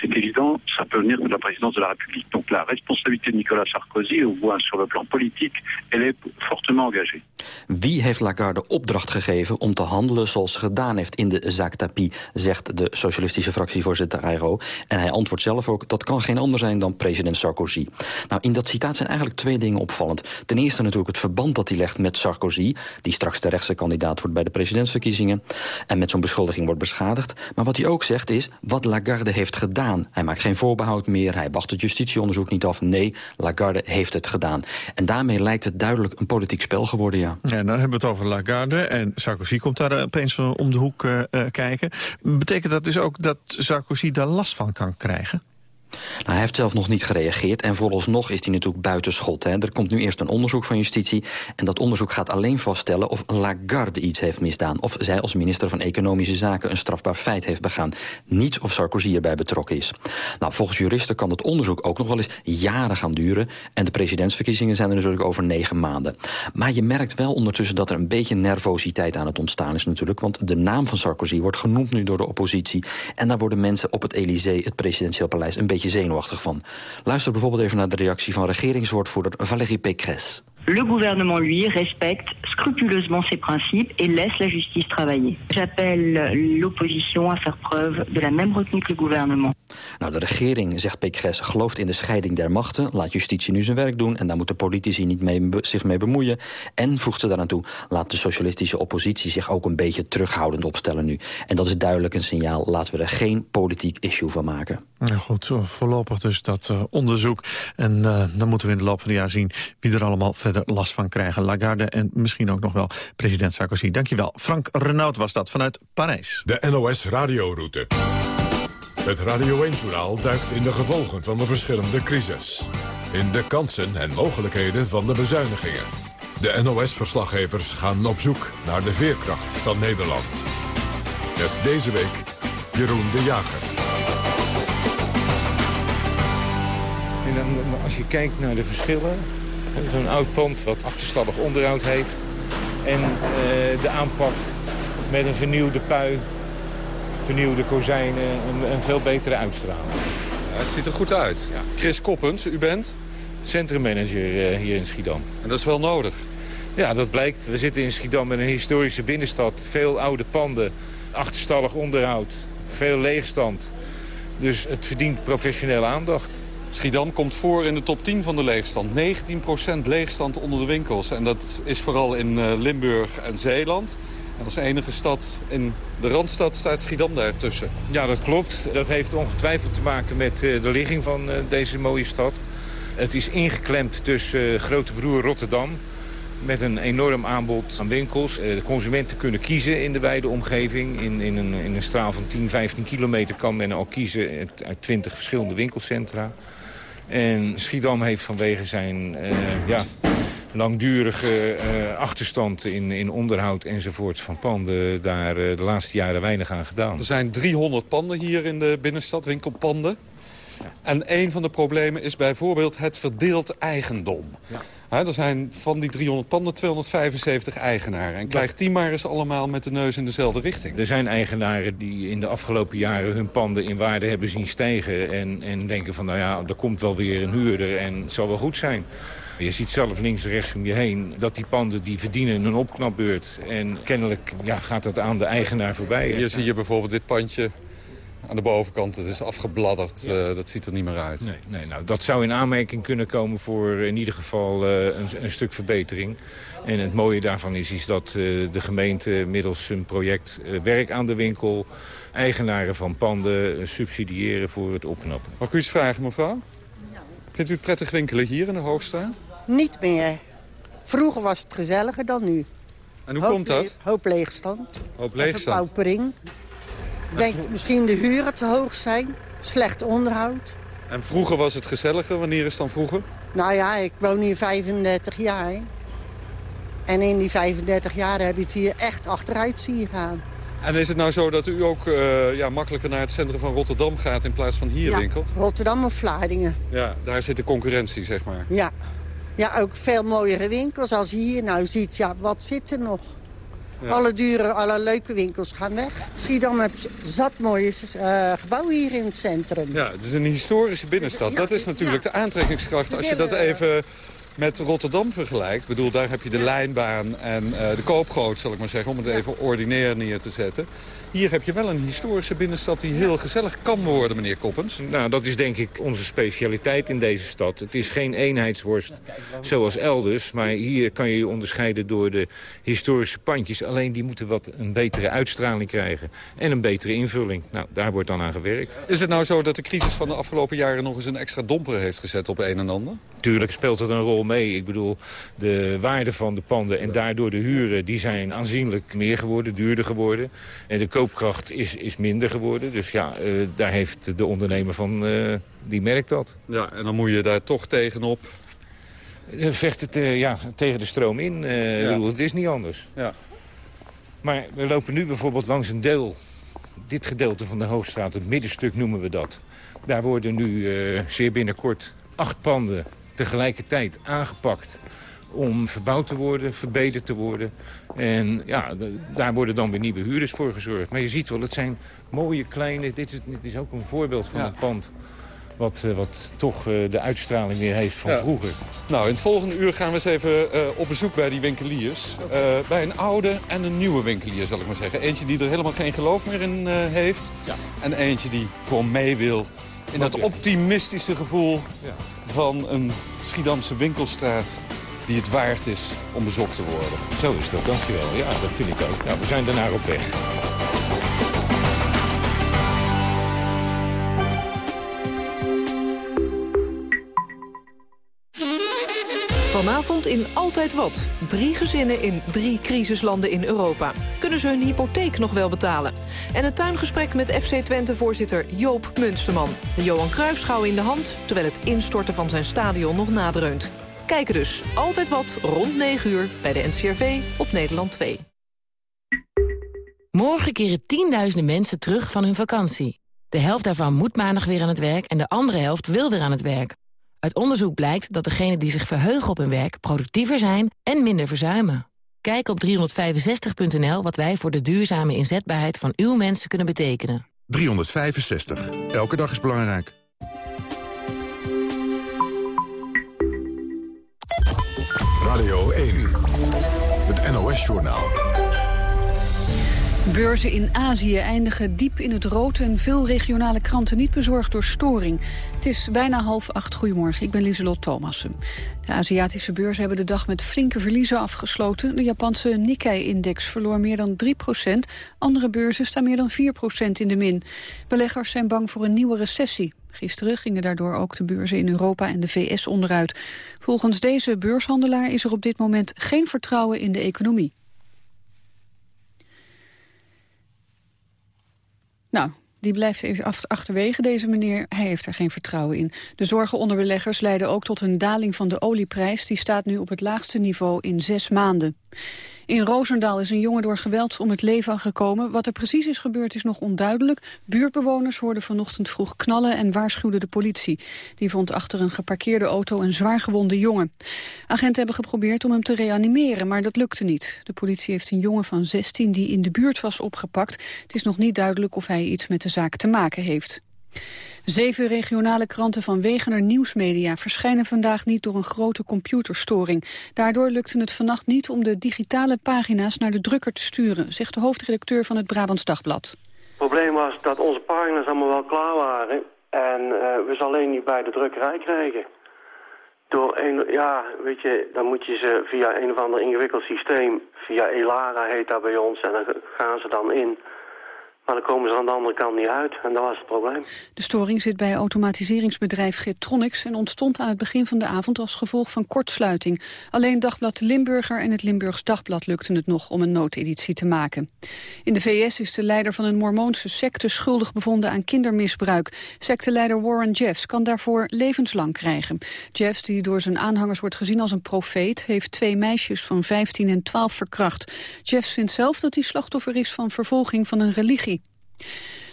C'est évident, ça peut venir de la présidence de la République. Donc la responsabilité de Nicolas Sarkozy, au moins sur le plan politique, elle est fortement engagée. Wie heeft Lagarde opdracht gegeven om te handelen zoals ze gedaan heeft in de zaak Tapie, zegt de socialistische fractievoorzitter Ayro. En hij antwoordt zelf ook, dat kan geen ander zijn dan president Sarkozy. Nou, in dat citaat zijn eigenlijk twee dingen opvallend. Ten eerste natuurlijk het verband dat hij legt met Sarkozy, die straks de rechtse kandidaat wordt bij de presidentsverkiezingen, en met zo'n beschuldiging wordt beschadigd. Maar wat hij ook zegt is, wat Lagarde heeft gedaan. Hij maakt geen voorbehoud meer, hij wacht het justitieonderzoek niet af. Nee, Lagarde heeft het gedaan. En daarmee lijkt het duidelijk een politiek spel geworden, ja. Ja, dan hebben we het over Lagarde en Sarkozy komt daar opeens om de hoek uh, kijken. Betekent dat dus ook dat Sarkozy daar last van kan krijgen? Nou, hij heeft zelf nog niet gereageerd en vooralsnog is hij natuurlijk buitenschot. Hè. Er komt nu eerst een onderzoek van justitie... en dat onderzoek gaat alleen vaststellen of Lagarde iets heeft misdaan... of zij als minister van Economische Zaken een strafbaar feit heeft begaan. Niet of Sarkozy erbij betrokken is. Nou, volgens juristen kan het onderzoek ook nog wel eens jaren gaan duren... en de presidentsverkiezingen zijn er natuurlijk over negen maanden. Maar je merkt wel ondertussen dat er een beetje nervositeit aan het ontstaan is natuurlijk... want de naam van Sarkozy wordt genoemd nu door de oppositie... en daar worden mensen op het Elysée, het presidentieel paleis... een beetje zenuwachtig van. Luister bijvoorbeeld even naar de reactie van regeringswoordvoerder Valérie Pécresse. Le gouvernement, lui, respecte scrupuleusement ses principes et laisse la justice travailler. J'appelle l'opposition à faire preuve de la même retenue que le gouvernement. Nou, de regering, zegt Pécresse, gelooft in de scheiding der machten. Laat justitie nu zijn werk doen en daar moeten politici niet mee, zich mee bemoeien. En, voegt ze daaraan toe, laat de socialistische oppositie zich ook een beetje terughoudend opstellen nu. En dat is duidelijk een signaal, laten we er geen politiek issue van maken. Ja, goed, voorlopig dus dat uh, onderzoek. En uh, dan moeten we in de loop van het jaar zien wie er allemaal verder last van krijgen. Lagarde en misschien ook nog wel president Sarkozy. Dankjewel. Frank Renaud was dat vanuit Parijs. De NOS Radioroute. Het Radio 1-journaal duikt in de gevolgen van de verschillende crisis. In de kansen en mogelijkheden van de bezuinigingen. De NOS-verslaggevers gaan op zoek naar de veerkracht van Nederland. Met deze week Jeroen de Jager. En dan, als je kijkt naar de verschillen... zo'n oud pand wat achterstallig onderhoud heeft... en uh, de aanpak met een vernieuwde pui vernieuwde kozijnen, een, een veel betere uitstraling. Ja, het ziet er goed uit. Ja. Chris Koppens, u bent? Centrummanager uh, hier in Schiedam. En dat is wel nodig? Ja, dat blijkt. We zitten in Schiedam in een historische binnenstad. Veel oude panden, achterstallig onderhoud, veel leegstand. Dus het verdient professionele aandacht. Schiedam komt voor in de top 10 van de leegstand. 19% leegstand onder de winkels. En dat is vooral in uh, Limburg en Zeeland. En als enige stad in de Randstad staat Schiedam daartussen. Ja, dat klopt. Dat heeft ongetwijfeld te maken met uh, de ligging van uh, deze mooie stad. Het is ingeklemd tussen grote broer Rotterdam met een enorm aanbod aan winkels. Eh, de consumenten kunnen kiezen in de wijde omgeving. In, in, een, in een straal van 10, 15 kilometer kan men al kiezen uit 20 verschillende winkelcentra. En Schiedam heeft vanwege zijn uh, ja, langdurige uh, achterstand in, in onderhoud enzovoort van panden... daar uh, de laatste jaren weinig aan gedaan. Er zijn 300 panden hier in de binnenstad, winkelpanden. En een van de problemen is bijvoorbeeld het verdeeld eigendom. Ja er zijn van die 300 panden 275 eigenaren. En krijgt die maar eens allemaal met de neus in dezelfde richting. Er zijn eigenaren die in de afgelopen jaren hun panden in waarde hebben zien stijgen. En, en denken van, nou ja, er komt wel weer een huurder en het zal wel goed zijn. Je ziet zelf links en rechts om je heen dat die panden die verdienen een opknapbeurt. En kennelijk ja, gaat dat aan de eigenaar voorbij. Hier zie je bijvoorbeeld dit pandje aan de bovenkant. Het is afgebladderd, ja. uh, dat ziet er niet meer uit. Nee, nee, nou, dat zou in aanmerking kunnen komen voor in ieder geval uh, een, een, stuk verbetering. En het mooie daarvan is, is dat uh, de gemeente middels een project werk aan de winkel... eigenaren van panden subsidiëren voor het opknappen. Mag ik u iets vragen, mevrouw? Ja. Vindt u het prettig winkelen hier in de Hoogstraat? Niet meer. Vroeger was het gezelliger dan nu. En hoe hoop komt dat? Hoop leegstand. Hoop leegstand. Verpaupering. Denkt misschien de huren te hoog zijn. Slecht onderhoud. En vroeger was het gezelliger. Wanneer is het dan vroeger? Nou ja, ik woon hier 35 jaar. En in die 35 jaar heb je het hier echt achteruit zien gaan. En is het nou zo dat u ook uh, ja, makkelijker naar het centrum van Rotterdam gaat in plaats van hier ja, winkelt? Rotterdam of Vlaardingen. Ja, daar zit de concurrentie, zeg maar. Ja. ja, ook veel mooiere winkels. Als je hier nou ziet, ja, wat zit er nog? Ja. Alle dure, alle leuke winkels gaan weg. Schiedam heeft zat mooie uh, gebouwen hier in het centrum. Ja, het is een historische binnenstad. dat is natuurlijk de aantrekkingskracht. Als je dat even met Rotterdam vergelijkt... bedoel, daar heb je de lijnbaan en uh, de koopgroot, zal ik maar zeggen... om het even ordinair neer te zetten. Hier heb je wel een historische binnenstad die heel gezellig kan worden, meneer Koppens. Nou, dat is denk ik onze specialiteit in deze stad. Het is geen eenheidsworst zoals elders, maar hier kan je je onderscheiden door de historische pandjes. Alleen die moeten wat een betere uitstraling krijgen en een betere invulling. Nou, daar wordt dan aan gewerkt. Is het nou zo dat de crisis van de afgelopen jaren nog eens een extra domper heeft gezet op een en ander? Tuurlijk speelt het een rol mee. Ik bedoel, de waarde van de panden en daardoor de huren... die zijn aanzienlijk meer geworden, duurder geworden. En de koopkracht is, is minder geworden. Dus ja, uh, daar heeft de ondernemer van, uh, die merkt dat. Ja, en dan moet je daar toch tegenop... Vecht het uh, ja, tegen de stroom in. Ja. Bedoel, het is niet anders. Ja. Maar we lopen nu bijvoorbeeld langs een deel... Dit gedeelte van de Hoogstraat, het middenstuk noemen we dat. Daar worden nu zeer binnenkort acht panden tegelijkertijd aangepakt om verbouwd te worden, verbeterd te worden. En ja, daar worden dan weer nieuwe huurders voor gezorgd. Maar je ziet wel, het zijn mooie kleine... Dit is, dit is ook een voorbeeld van ja. een pand... Wat, uh, wat toch uh, de uitstraling weer heeft van ja. vroeger. Nou, in het volgende uur gaan we eens even uh, op bezoek bij die winkeliers. bij een oude en een nieuwe winkelier, zal ik maar zeggen. Eentje die er helemaal geen geloof meer in heeft. Ja. En eentje die gewoon mee wil in dat optimistische gevoel ja. van een Schiedamse winkelstraat die het waard is om bezocht te worden. Zo is dat, dankjewel. Ja, dat vind ik ook. Nou, we zijn daarnaar op weg. Vanavond in Altijd Wat. Drie gezinnen in drie crisislanden in Europa. Kunnen ze hun hypotheek nog wel betalen? En een tuingesprek met FC Twente-voorzitter Joop Munsterman. De Johan Cruijffschouw in de hand, terwijl het instorten van zijn stadion nog nadreunt. Kijken dus Altijd Wat rond 9 uur bij de NCRV op Nederland 2. Morgen keren tienduizenden mensen terug van hun vakantie. De helft daarvan moet maandag weer aan het werk en de andere helft wil weer aan het werk. Uit onderzoek blijkt dat degenen die zich verheugen op hun werk... productiever zijn en minder verzuimen. Kijk op 365.nl wat wij voor de duurzame inzetbaarheid van uw mensen kunnen betekenen. 365. Elke dag is belangrijk. Radio 1. Het NOS-journaal. Beurzen in Azië eindigen diep in het rood... en veel regionale kranten niet bezorgd door storing. Het is bijna half acht. Goedemorgen, ik ben Lieselot Thomassen. De Aziatische beurzen hebben de dag met flinke verliezen afgesloten. De Japanse Nikkei-index verloor meer dan 3 procent. Andere beurzen staan meer dan 4 procent in de min. Beleggers zijn bang voor een nieuwe recessie. Gisteren gingen daardoor ook de beurzen in Europa en de VS onderuit. Volgens deze beurshandelaar is er op dit moment geen vertrouwen in de economie. Nou, die blijft even achterwege, deze meneer. Hij heeft er geen vertrouwen in. De zorgen onder beleggers leiden ook tot een daling van de olieprijs. Die staat nu op het laagste niveau in zes maanden. In Roosendaal is een jongen door geweld om het leven gekomen. Wat er precies is gebeurd is nog onduidelijk. Buurtbewoners hoorden vanochtend vroeg knallen en waarschuwden de politie. Die vond achter een geparkeerde auto een zwaargewonde jongen. Agenten hebben geprobeerd om hem te reanimeren, maar dat lukte niet. De politie heeft een jongen van 16 die in de buurt was opgepakt. Het is nog niet duidelijk of hij iets met de zaak te maken heeft. Zeven regionale kranten van Wegener Nieuwsmedia verschijnen vandaag niet door een grote computerstoring. Daardoor lukte het vannacht niet om de digitale pagina's naar de drukker te sturen, zegt de hoofdredacteur van het Brabants Dagblad. Het probleem was dat onze pagina's allemaal wel klaar waren en uh, we ze alleen niet bij de drukkerij kregen. Door een, ja, weet je, dan moet je ze via een of ander ingewikkeld systeem, via Elara heet dat bij ons, en dan gaan ze dan in. Maar dan komen ze aan de andere kant niet uit en dat was het probleem. De storing zit bij automatiseringsbedrijf Getronics... en ontstond aan het begin van de avond als gevolg van kortsluiting. Alleen Dagblad Limburger en het Limburgs Dagblad lukten het nog... om een noodeditie te maken. In de VS is de leider van een mormoonse secte schuldig bevonden aan kindermisbruik. Secteleider Warren Jeffs kan daarvoor levenslang krijgen. Jeffs, die door zijn aanhangers wordt gezien als een profeet... heeft twee meisjes van 15 en 12 verkracht. Jeffs vindt zelf dat hij slachtoffer is van vervolging van een religie.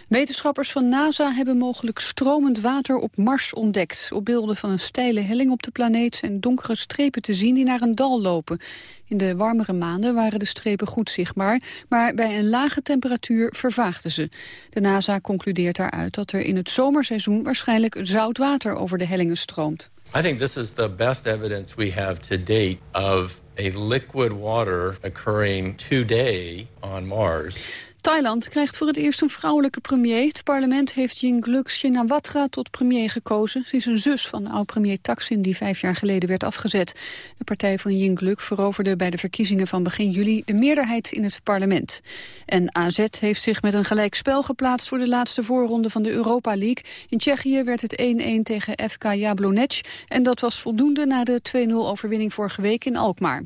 Wetenschappers van NASA hebben mogelijk stromend water op Mars ontdekt. Op beelden van een steile helling op de planeet zijn donkere strepen te zien die naar een dal lopen. In de warmere maanden waren de strepen goed zichtbaar, maar bij een lage temperatuur vervaagden ze. De NASA concludeert daaruit dat er in het zomerseizoen waarschijnlijk zout water over de hellingen stroomt. I think this is the best evidence we have to date of a liquid water occurring today on Mars. Thailand krijgt voor het eerst een vrouwelijke premier. Het parlement heeft Yingluck Shinawatra tot premier gekozen. Ze is een zus van oud-premier Thaksin die vijf jaar geleden werd afgezet. De partij van Yingluck veroverde bij de verkiezingen van begin juli de meerderheid in het parlement. En AZ heeft zich met een gelijk spel geplaatst voor de laatste voorronde van de Europa League. In Tsjechië werd het 1-1 tegen FK Jablonec en dat was voldoende na de 2-0 overwinning vorige week in Alkmaar.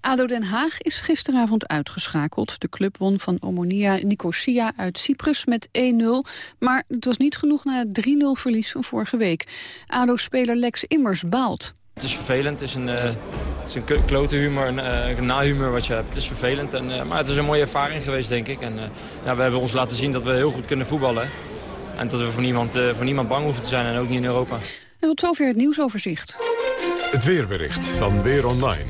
ADO Den Haag is gisteravond uitgeschakeld. De club won van Omonia Nicosia uit Cyprus met 1-0. Maar het was niet genoeg na het 3-0 verlies van vorige week. ADO-speler Lex Immers baalt. Het is vervelend, het is een, uh, het is een klote humor, een, uh, een nahumor wat je hebt. Het is vervelend, en, uh, maar het is een mooie ervaring geweest denk ik. En, ja, we hebben ons laten zien dat we heel goed kunnen voetballen. En dat we voor niemand, voor niemand bang hoeven te zijn en ook niet in Europa. En tot zover het nieuwsoverzicht. Het weerbericht van Weer Online.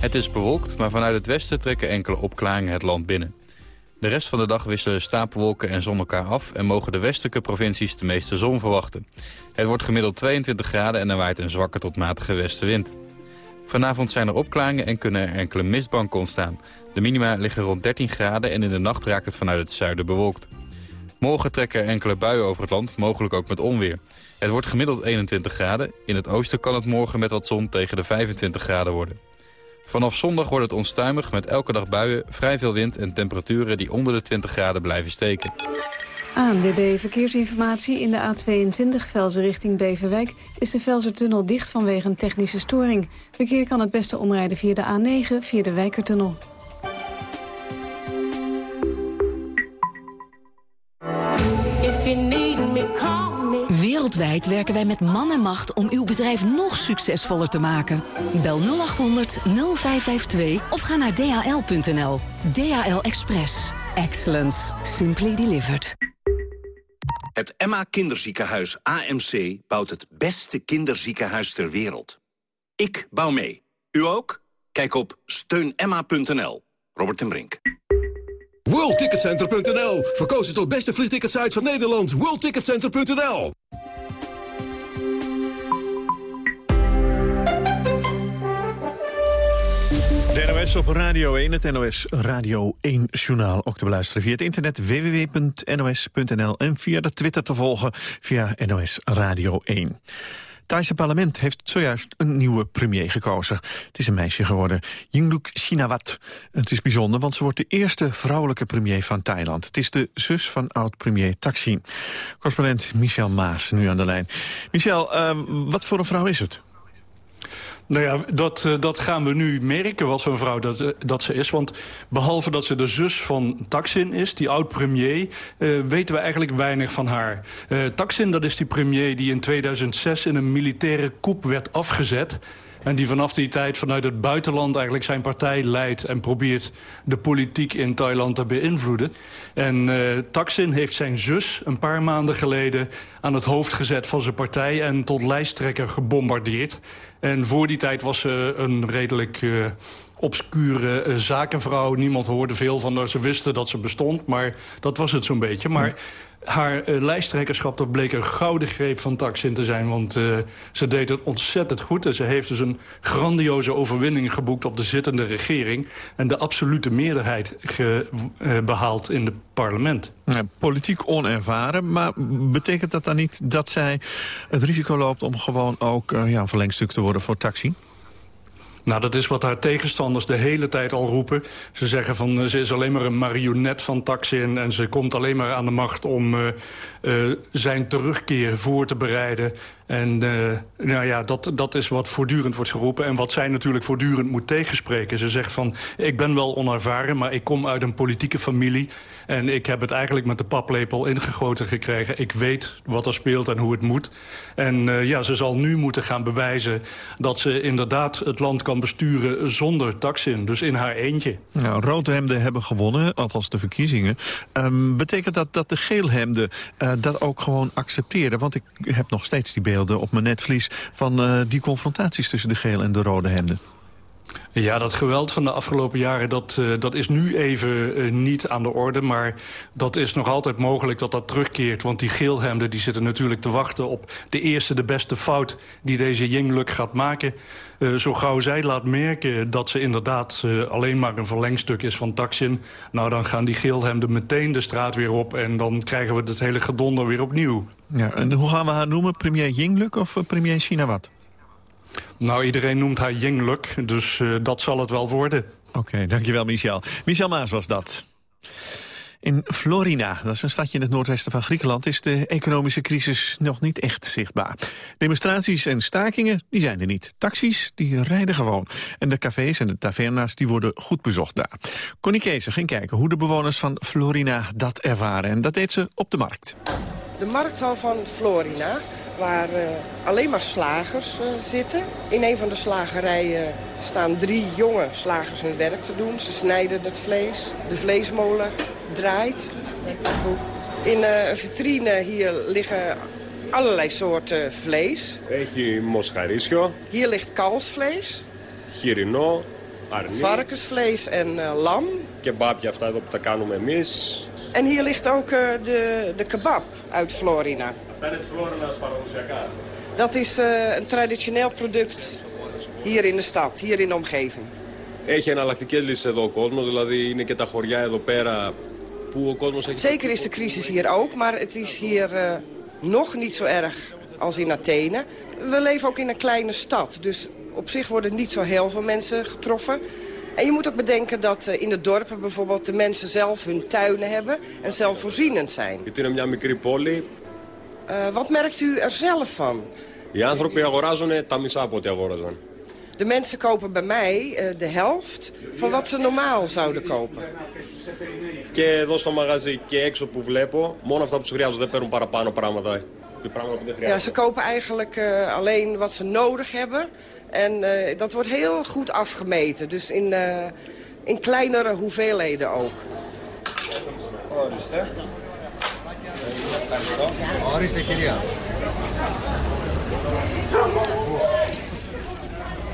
Het is bewolkt, maar vanuit het westen trekken enkele opklaringen het land binnen. De rest van de dag wisselen stapelwolken en zon elkaar af... en mogen de westelijke provincies de meeste zon verwachten. Het wordt gemiddeld 22 graden en er waait een zwakke tot matige westenwind. Vanavond zijn er opklaringen en kunnen er enkele mistbanken ontstaan. De minima liggen rond 13 graden en in de nacht raakt het vanuit het zuiden bewolkt. Morgen trekken er enkele buien over het land, mogelijk ook met onweer. Het wordt gemiddeld 21 graden. In het oosten kan het morgen met wat zon tegen de 25 graden worden. Vanaf zondag wordt het onstuimig met elke dag buien, vrij veel wind en temperaturen die onder de 20 graden blijven steken. ANWB Verkeersinformatie in de A22 Velzen richting Beverwijk... is de Velzertunnel dicht vanwege een technische storing. Verkeer kan het beste omrijden via de A9 via de Wijkertunnel. Wereldwijd werken wij met man en macht om uw bedrijf nog succesvoller te maken. Bel 0800 0552 of ga naar dhl.nl. DHL Express. Excellence. Simply delivered. Het Emma Kinderziekenhuis AMC bouwt het beste kinderziekenhuis ter wereld. Ik bouw mee. U ook? Kijk op steunemma.nl. Robert en Brink. WorldTicketCenter.nl. Verkozen tot beste vliegticketsite van Nederland. WorldTicketCenter.nl. NOS op Radio 1, het NOS Radio 1 journaal. Ook te beluisteren via het internet www.nos.nl en via de Twitter te volgen via NOS Radio 1. Thaise parlement heeft zojuist een nieuwe premier gekozen. Het is een meisje geworden, Yingluck Shinawat. Het is bijzonder, want ze wordt de eerste vrouwelijke premier van Thailand. Het is de zus van oud-premier Thaksin. Correspondent Michel Maas, nu aan de lijn. Michel, uh, wat voor een vrouw is het? Nou ja, dat, uh, dat gaan we nu merken, wat een vrouw dat, uh, dat ze is. Want behalve dat ze de zus van Taksin is, die oud-premier... Uh, weten we eigenlijk weinig van haar. Taksin, dat is die premier die in 2006 in een militaire coup werd afgezet... En die vanaf die tijd vanuit het buitenland eigenlijk zijn partij leidt... en probeert de politiek in Thailand te beïnvloeden. En uh, Thaksin heeft zijn zus een paar maanden geleden aan het hoofd gezet van zijn partij... en tot lijsttrekker gebombardeerd. En voor die tijd was ze een redelijk... Uh, obscure uh, zakenvrouw. Niemand hoorde veel van haar. Ze wisten dat ze bestond, maar dat was het zo'n beetje. Maar haar uh, lijsttrekkerschap, dat bleek een gouden greep van Taksin te zijn. Want uh, ze deed het ontzettend goed. En ze heeft dus een grandioze overwinning geboekt op de zittende regering. En de absolute meerderheid ge, uh, behaald in het parlement. Ja, politiek onervaren, maar betekent dat dan niet dat zij het risico loopt... om gewoon ook ja, een verlengstuk te worden voor Taksin? Nou, dat is wat haar tegenstanders de hele tijd al roepen. Ze zeggen van ze is alleen maar een marionet van Taksin... en ze komt alleen maar aan de macht om uh, uh, zijn terugkeer voor te bereiden. En uh, nou ja, dat, dat is wat voortdurend wordt geroepen... en wat zij natuurlijk voortdurend moet tegenspreken. Ze zegt van, ik ben wel onervaren, maar ik kom uit een politieke familie... en ik heb het eigenlijk met de paplepel ingegoten gekregen. Ik weet wat er speelt en hoe het moet. En uh, ja, ze zal nu moeten gaan bewijzen dat ze inderdaad het land kan besturen... zonder Taksin, dus in haar eentje. Nou, roodhemden hebben gewonnen, althans de verkiezingen. Um, betekent dat dat de geelhemden uh, dat ook gewoon accepteren? Want ik heb nog steeds die op mijn netvlies... van uh, die confrontaties tussen de gele en de rode hemden. Ja, dat geweld van de afgelopen jaren, dat, uh, dat is nu even uh, niet aan de orde. Maar dat is nog altijd mogelijk dat dat terugkeert. Want die geelhemden die zitten natuurlijk te wachten op de eerste, de beste fout... die deze Yingluck gaat maken. Uh, zo gauw zij laat merken dat ze inderdaad alleen maar een verlengstuk is van Taksin... nou, dan gaan die geelhemden meteen de straat weer op... en dan krijgen we het hele gedonder weer opnieuw. Ja, en hoe gaan we haar noemen? Premier Yingluck of premier Shinawat? Nou, iedereen noemt haar Yingluck, dus uh, dat zal het wel worden. Oké, okay, dankjewel Michel. Michel Maas was dat. In Florina, dat is een stadje in het noordwesten van Griekenland... is de economische crisis nog niet echt zichtbaar. Demonstraties en stakingen, die zijn er niet. Taxis, die rijden gewoon. En de cafés en de taverna's, die worden goed bezocht daar. Connie Kees ging kijken hoe de bewoners van Florina dat ervaren. En dat deed ze op de markt. De markthal van Florina waar uh, alleen maar slagers uh, zitten. In een van de slagerijen staan drie jonge slagers hun werk te doen. Ze snijden het vlees. De vleesmolen draait. In uh, een vitrine hier liggen allerlei soorten vlees. Έχει μοσχαρίσιο. Hier ligt kalfsvlees. Χοιρινό. Αρνί. Varkensvlees en lam. Kebabje, αυτά εδώ που τα κάνουμε εμείς. En hier ligt ook de, de kebab uit Florina. Dat is uh, een traditioneel product hier in de stad, hier in de omgeving. Έχει εναλλακτικέ λύσει εδώ ο κόσμο, δηλαδή είναι και τα χωριά εδώ πέρα που ο κόσμο έχει. Zeker is de crisis hier ook, maar het is hier uh, nog niet zo erg als in Athene. We leven ook in een kleine stad, dus op zich worden niet zo heel veel mensen getroffen. En je moet ook bedenken dat uh, in de dorpen bijvoorbeeld de mensen zelf hun tuinen hebben en zelfvoorzienend zijn. Het is een μικρή πόλη uh, wat merkt u er zelf van? Οι άνθρωποι αγοράζουν τα μισά από ό,τι αγόραζαν. De mensen kopen bij mij uh, de helft van wat ze normaal zouden kopen. Και εδώ στο μαγαζί και έξω που βλέπω, μόνο αυτά που τους χρειάζονται δεν παίρνουν παραπάνω πράγματα. Ja, ze kopen eigenlijk uh, alleen wat ze nodig hebben. En uh, dat wordt heel goed afgemeten. Dus in, uh, in kleinere hoeveelheden ook. Ορίστε. Ορίστε κυρία.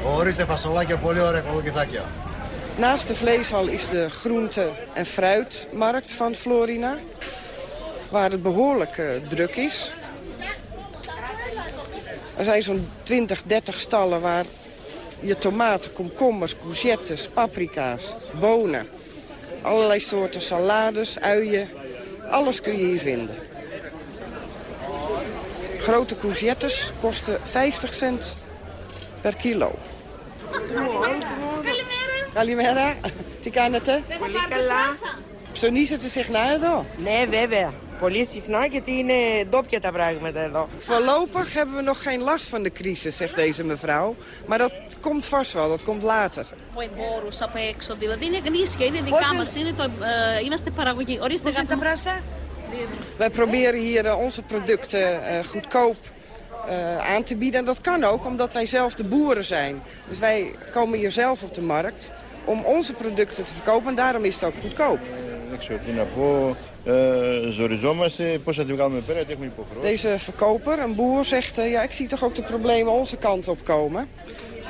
Ορίστε φασολάκια, πολύ ωραία κολοκυθάκια. Naast de vleeshal is de groente- en fruitmarkt van Florina. Waar het behoorlijk uh, druk is. Er zijn zo'n 20, 30 stallen waar je tomaten, komkommers, courgettes, paprika's, bonen... allerlei soorten salades, uien, alles kun je hier vinden. grote courgettes kosten 50 cent per kilo. Καλημέρα. Τι κάνετε? Πολύ καλά. Ψωνίσετε συχνά εδώ? Ναι, βέβαια. Πολύ συχνά γιατί είναι ντόπια τα πράγματα εδώ. Voorlopig hebben we nog geen last van de crisis, zegt deze mevrouw. Maar dat komt vast wel, dat komt later. εμπόρους απ' έξω. Δηλαδή είναι γνήσια, είναι δικά μας, είναι το, ε, είμαστε παραγωγή. Ορίστε Πώς είναι τα πράσα? Wij proberen hier eh, onze producten eh, goedkoop eh, aan te bieden. En dat kan ook omdat wij zelf de boeren zijn. Dus wij komen hier zelf op de markt om onze producten te verkopen. En daarom is het ook goedkoop. Δεν ξέρω τι να πω. Ε, ζοριζόμαστε. Πώς θα την βγάλουμε πέρα, γιατί έχουμε υποχρεώσει. Deze verkoper, een boer, zegt... eh, ja, ik zie toch ook de problemen onze kant op komen.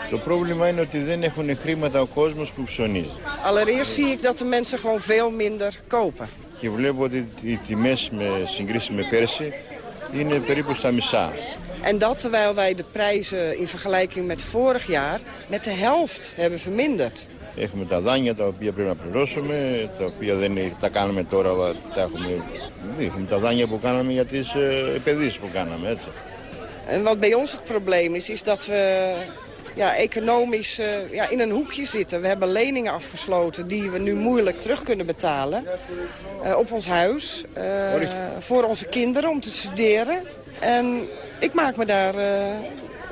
Το πρόβλημα είναι ότι δεν έχουν χρήματα ο κόσμος που ψωνίζει. Allereerst zie ik dat de mensen gewoon veel minder kopen. Και βλέπω ότι οι τιμές με συγκρίση με πέρσι είναι περίπου στα μισά. En dat terwijl wij de prijzen in vergelijking met vorig jaar... met de helft hebben verminderd. Έχουμε τα δάνεια τα οποία πρέπει να πληρώσουμε, τα οποία δεν είναι- τα κάνουμε τώρα, αλλά τα έχουμε... Έχουμε τα δάνεια που κάναμε για τις ε, επενδύσεις που κάναμε, έτσι. En wat bij ons het probleem is, is dat we ja, economisch eh, ja, in een hoekje zitten. We hebben leningen afgesloten die we nu moeilijk terug kunnen betalen. eh, op ons huis, eh, voor onze kinderen om te studeren. En ik maak me daar eh,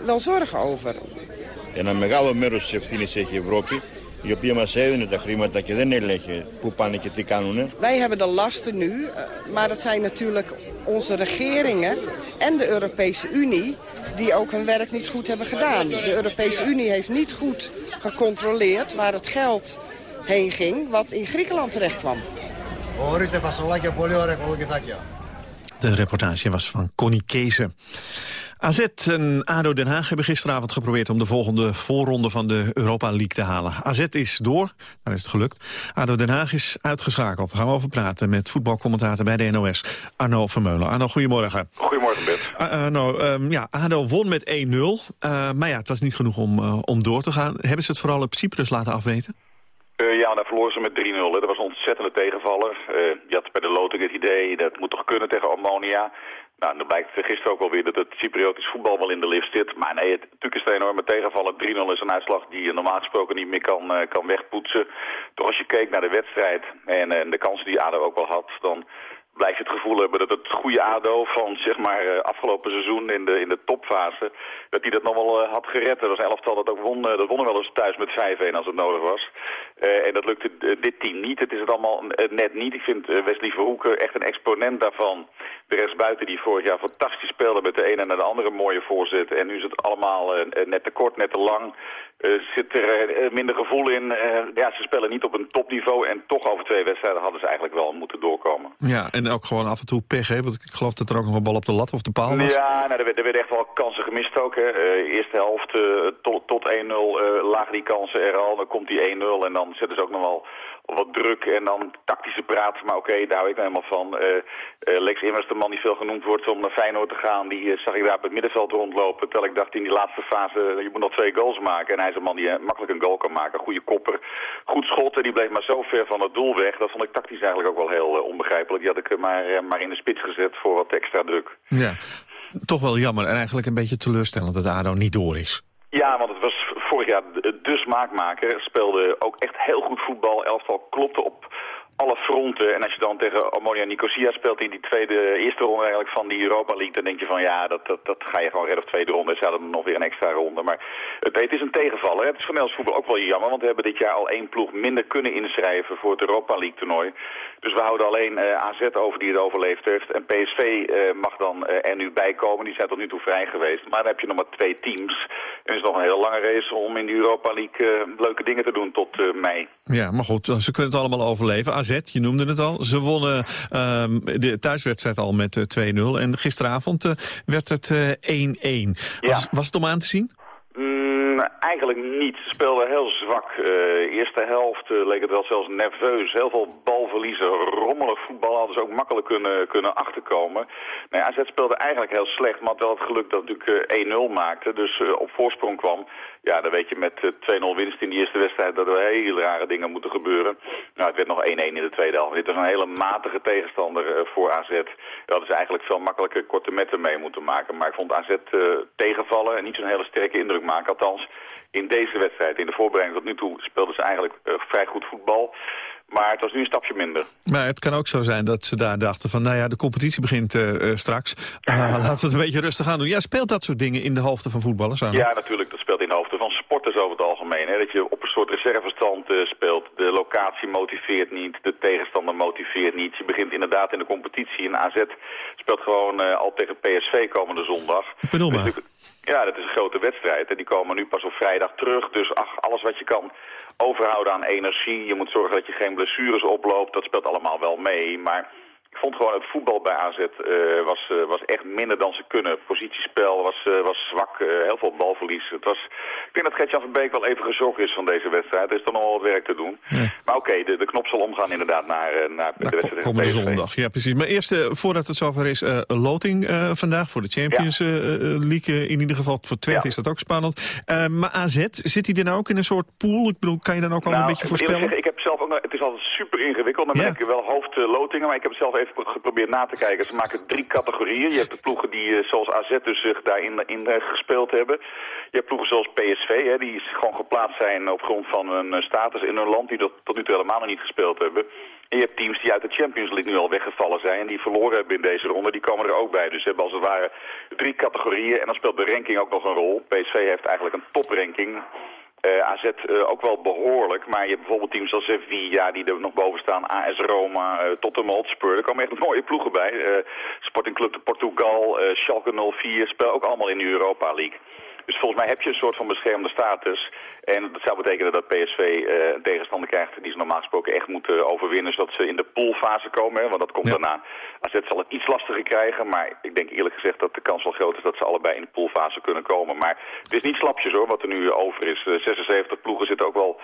wel zorgen over. Ένα μεγάλο μέρος της ευθύνης έχει η Ευρώπη, η οποία μας έδινε τα χρήματα και δεν έλεγε πού πάνε και τι κάνουν. Wij hebben de lasten nu, eh, maar het zijn natuurlijk onze regeringen en de Europese Unie die ook hun werk niet goed hebben gedaan. De Europese Unie heeft niet goed gecontroleerd waar het geld heen ging wat in Griekenland terecht kwam. Ορίστε φασολάκια, πολύ ωραία κολοκυθάκια. De reportage was van Connie Kezen. AZ en ADO Den Haag hebben gisteravond geprobeerd om de volgende voorronde van de Europa League te halen. AZ is door, daar is het gelukt. ADO Den Haag is uitgeschakeld. Daar gaan we over praten met voetbalcommentator bij de NOS, Arno Vermeulen. Arno, goedemorgen. Goedemorgen, Bert. Uh, Arno, ehm, ja, ADO won met 1-0, Eh, maar ja, het was niet genoeg om, eh, om door te gaan. Hebben ze het vooral op Cyprus laten afweten? Eh, ja, daar verloren ze met 3-0. hè. Dat was een ontzettende tegenvaller. Eh, je had bij de loting het idee, dat moet toch kunnen tegen Ammonia. Nou, dan blijkt gisteren ook wel weer dat het Cypriotisch voetbal wel in de lift zit. Maar nee, het, natuurlijk is het een enorme tegenvaller. 3-0 is een uitslag die je normaal gesproken niet meer kan, eh, kan wegpoetsen. Toch als je keek naar de wedstrijd en, eh, de kansen die ADO ook wel had... dan blijf je het gevoel hebben dat het goede ADO van zeg maar eh, afgelopen seizoen in de, in de topfase... dat hij dat nog wel eh, had gered. Dat was een elftal dat ook won, eh, dat wonnen wel eens thuis met 5-1 als het nodig was. En dat lukte dit team niet. Het is het allemaal net niet. Ik vind Wesley Verhoeken echt een exponent daarvan. De rechtsbuiten die vorig jaar fantastisch speelde met de ene en de andere mooie voorzet. En nu is het allemaal net te kort, net te lang. Eh, zit er eh, minder gevoel in. Eh, ja, ze spelen niet op een topniveau. En toch over twee wedstrijden hadden ze eigenlijk wel moeten doorkomen. Ja, en ook gewoon af en toe pech, hè? Want ik geloof dat er ook nog een bal op de lat of de paal was. Ja, nou, er, werden, er echt wel kansen gemist ook. Hè. Eerste helft tot, tot 1-0 eh, lagen die kansen er al. Dan komt die 1-0 en dan zetten ze ook nog wel wat druk en dan tactische praat. Maar oké, daar hou ik nou helemaal van. Eh, Lex Immers, de man die veel genoemd wordt om naar Feyenoord te gaan... die eh, zag ik daar op het middenveld rondlopen. Terwijl ik dacht in die laatste fase, je moet nog twee goals maken. En hij is een man die makkelijk een goal kan maken. Goede kopper, goed schot. En die bleef maar zo ver van het doel weg. Dat vond ik tactisch eigenlijk ook wel heel onbegrijpelijk. Die had ik maar, maar in de spits gezet voor wat extra druk. Ja, toch wel jammer en eigenlijk een beetje teleurstellend dat ADO niet door is. Ja, want het was vorig jaar de, smaakmaker. Speelde ook echt heel goed voetbal. Elftal klopte op alle fronten. En als je dan tegen Ammonia Nicosia speelt in die tweede, eerste ronde eigenlijk van die Europa League, dan denk je van ja, dat, dat, dat ga je gewoon redden of tweede ronde. Ze hadden nog weer een extra ronde. Maar het, is een tegenvaller. Het is voor Nederlands voetbal ook wel jammer, want we hebben dit jaar al één ploeg minder kunnen inschrijven voor het Europa League toernooi. Dus we houden alleen eh, AZ over die het overleefd heeft. En PSV eh, mag dan eh, er nu bij komen. Die zijn tot nu toe vrij geweest. Maar dan heb je nog maar twee teams. En is nog een hele lange race om in de Europa League leuke dingen te doen tot mei. Ja, maar goed, ze kunnen het allemaal overleven. AZ, je noemde het al. Ze wonnen ehm, de thuiswedstrijd al met eh, 2-0. En gisteravond eh, werd het eh, 1-1. was, was het om aan te zien? Mm, eigenlijk niet. Ze speelden heel zwak. eerste helft leek het wel zelfs nerveus. Heel veel balverliezen, rommelig voetbal. Hadden ze ook makkelijk kunnen, kunnen achterkomen. Nee, AZ speelde eigenlijk heel slecht, maar had wel het geluk dat natuurlijk 1-0 maakte. Dus op voorsprong kwam. Ja, dan weet je met 2-0 winst in die eerste wedstrijd dat er hele rare dingen moeten gebeuren. Nou, het werd nog 1-1 in de tweede helft. Dit was een hele matige tegenstander voor AZ. Hadden ze eigenlijk veel makkelijker korte metten mee moeten maken. Maar ik vond AZ tegenvallen en niet zo'n hele sterke indruk maken. Althans, in deze wedstrijd, in de voorbereiding tot nu toe, speelden ze eigenlijk vrij goed voetbal. Maar het was nu een stapje minder. Maar het kan ook zo zijn dat ze daar dachten van... nou ja, de competitie begint uh, straks. Uh, laten we het een beetje rustig aan doen. Ja, speelt dat soort dingen in de hoofden van voetballers? Aan? Ja, natuurlijk. Dat speelt in de hoofden van sporters over het algemeen. Hè? Dat je op een soort reservestand uh, speelt. De locatie motiveert niet. De tegenstander motiveert niet. Je begint inderdaad in de competitie. En AZ speelt gewoon al tegen PSV komende zondag. Maar. Dus, ja, dat is een grote wedstrijd. En die komen nu pas op vrijdag terug. Dus ach, alles wat je kan overhouden aan energie. Je moet zorgen dat je geen blessures oploopt. Dat speelt allemaal wel mee. Maar ik vond gewoon het voetbal bij AZ uh, was, uh, was echt minder dan ze kunnen. Positiespel was, uh, was zwak, heel veel balverlies. Het was, ik denk dat Gertjan van Beek wel even geschrokken is van deze wedstrijd. Er is dan nog wel wat werk te doen. Ja. Maar oké, okay, de, de knop zal omgaan inderdaad naar, naar de wedstrijd. Komende zondag, ja precies. Maar eerst, voordat het zover is, een loting vandaag voor de Champions ja. League. in ieder geval voor Twente ja. is dat ook spannend. maar AZ, zit hij er nou ook in een soort pool? Ik bedoel, kan je dan ook al nou, een beetje voorspellen? Ik heb zelf ook, het is altijd super ingewikkeld. Dan ben ik wel hoofdlotingen, maar ik heb zelf even geprobeerd na te kijken. Ze maken drie categorieën. Je hebt de ploegen die zoals AZ dus zich daarin in, gespeeld hebben. Je hebt ploegen zoals PSV, hè, die gewoon geplaatst zijn op grond van hun status in hun land... die dat tot nu toe helemaal nog niet gespeeld hebben. En je hebt teams die uit de Champions League nu al weggevallen zijn... en die verloren hebben in deze ronde, die komen er ook bij. Dus ze hebben als het ware drie categorieën en dan speelt de ranking ook nog een rol. PSV heeft eigenlijk een topranking... Uh, AZ uh, ook wel behoorlijk, maar je hebt bijvoorbeeld teams als Sevilla die er nog boven staan, AS Roma, uh, Tottenham Hotspur. Er komen echt mooie ploegen bij. Sporting Club de Portugal, Schalke 04 spelen ook allemaal in de Europa League. Dus volgens mij heb je een soort van beschermde status. En dat zou betekenen dat PSV een tegenstander krijgt die ze normaal gesproken echt moeten overwinnen. Zodat ze in de poolfase komen, hè, want dat komt ja. daarna. AZ zal het iets lastiger krijgen, maar ik denk eerlijk gezegd dat de kans wel groot is dat ze allebei in de poolfase kunnen komen. Maar het is niet slapjes hoor, wat er nu over is. Uh, 76 ploegen zitten ook wel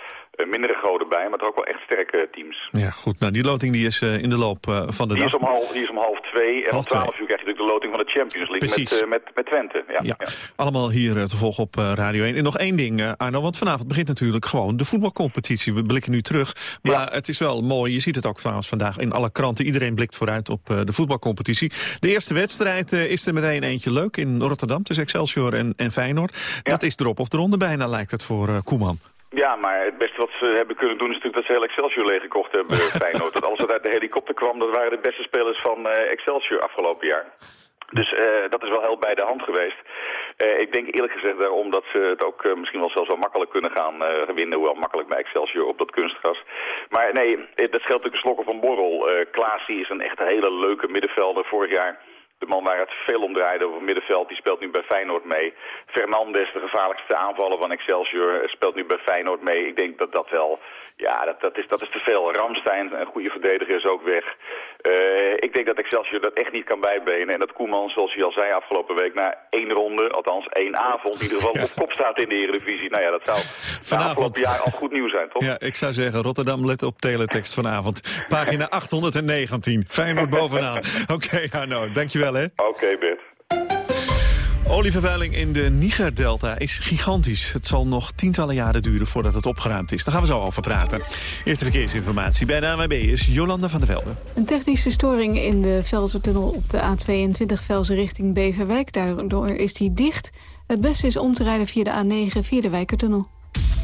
mindere goden bij, maar er ook wel echt sterke teams. Ja, goed. Nou, die loting die is in de loop van de die dag. Is om half, die is om half twee en om twaalf uur krijg je natuurlijk de loting van de Champions League met, met, met Twente. Ja, ja. ja. Allemaal hier te volgen op Radio 1. En nog één ding, Arno, want vanavond begint natuurlijk gewoon de voetbalcompetitie. We blikken nu terug, maar ja. het is wel mooi. Je ziet het ook trouwens vandaag in alle kranten. Iedereen blikt vooruit op uh, de voetbalcompetitie. De eerste wedstrijd is er meteen eentje leuk in Rotterdam tussen Excelsior en, en Feyenoord. Ja. Dat is erop of de ronde bijna, lijkt het voor Koeman. Ja, maar het beste wat ze hebben kunnen doen is natuurlijk dat ze heel Excelsior leeggekocht hebben, Feyenoord. dat alles wat uit de helikopter kwam, dat waren de beste spelers van Excelsior afgelopen jaar. Dus uh, dat is wel heel bij de hand geweest. Uh, ik denk eerlijk gezegd daarom dat ze het ook uh, misschien wel zelfs wel makkelijk kunnen gaan winnen. Hoewel makkelijk bij Excelsior op dat kunstgras. Maar nee, dat scheelt natuurlijk een slokken van borrel. Klaas is een echt hele leuke middenvelder. Vorig jaar de man waar het veel om draaide over het middenveld, die speelt nu bij Feyenoord mee. Fernandes, de gevaarlijkste aanvaller van Excelsior, speelt nu bij Feyenoord mee. Ik denk dat dat wel, ja, dat, dat, is, dat is te veel. Ramstein, een goede verdediger, is ook weg. Uh, ik denk dat Excelsior dat echt niet kan bijbenen. En dat Koeman, zoals hij al zei afgelopen week, na één ronde, althans één avond, in ieder geval ja. op kop staat in de Eredivisie. Nou ja, dat zou vanavond afgelopen jaar al goed nieuws zijn, toch? Ja, ik zou zeggen, Rotterdam, let op teletext vanavond. Pagina 819, Feyenoord bovenaan. Oké, okay, Arno, dankjewel. Oké, okay, Bert. Olievervuiling in de Niger-delta is gigantisch. Het zal nog tientallen jaren duren voordat het opgeruimd is. Daar gaan we zo over praten. Eerste verkeersinformatie bij de ANWB is Jolanda van der Velde. Een technische storing in de Velsertunnel op de A22 Velsen richting Beverwijk. Daardoor is die dicht. Het beste is om te rijden via de A9 via de Wijkertunnel.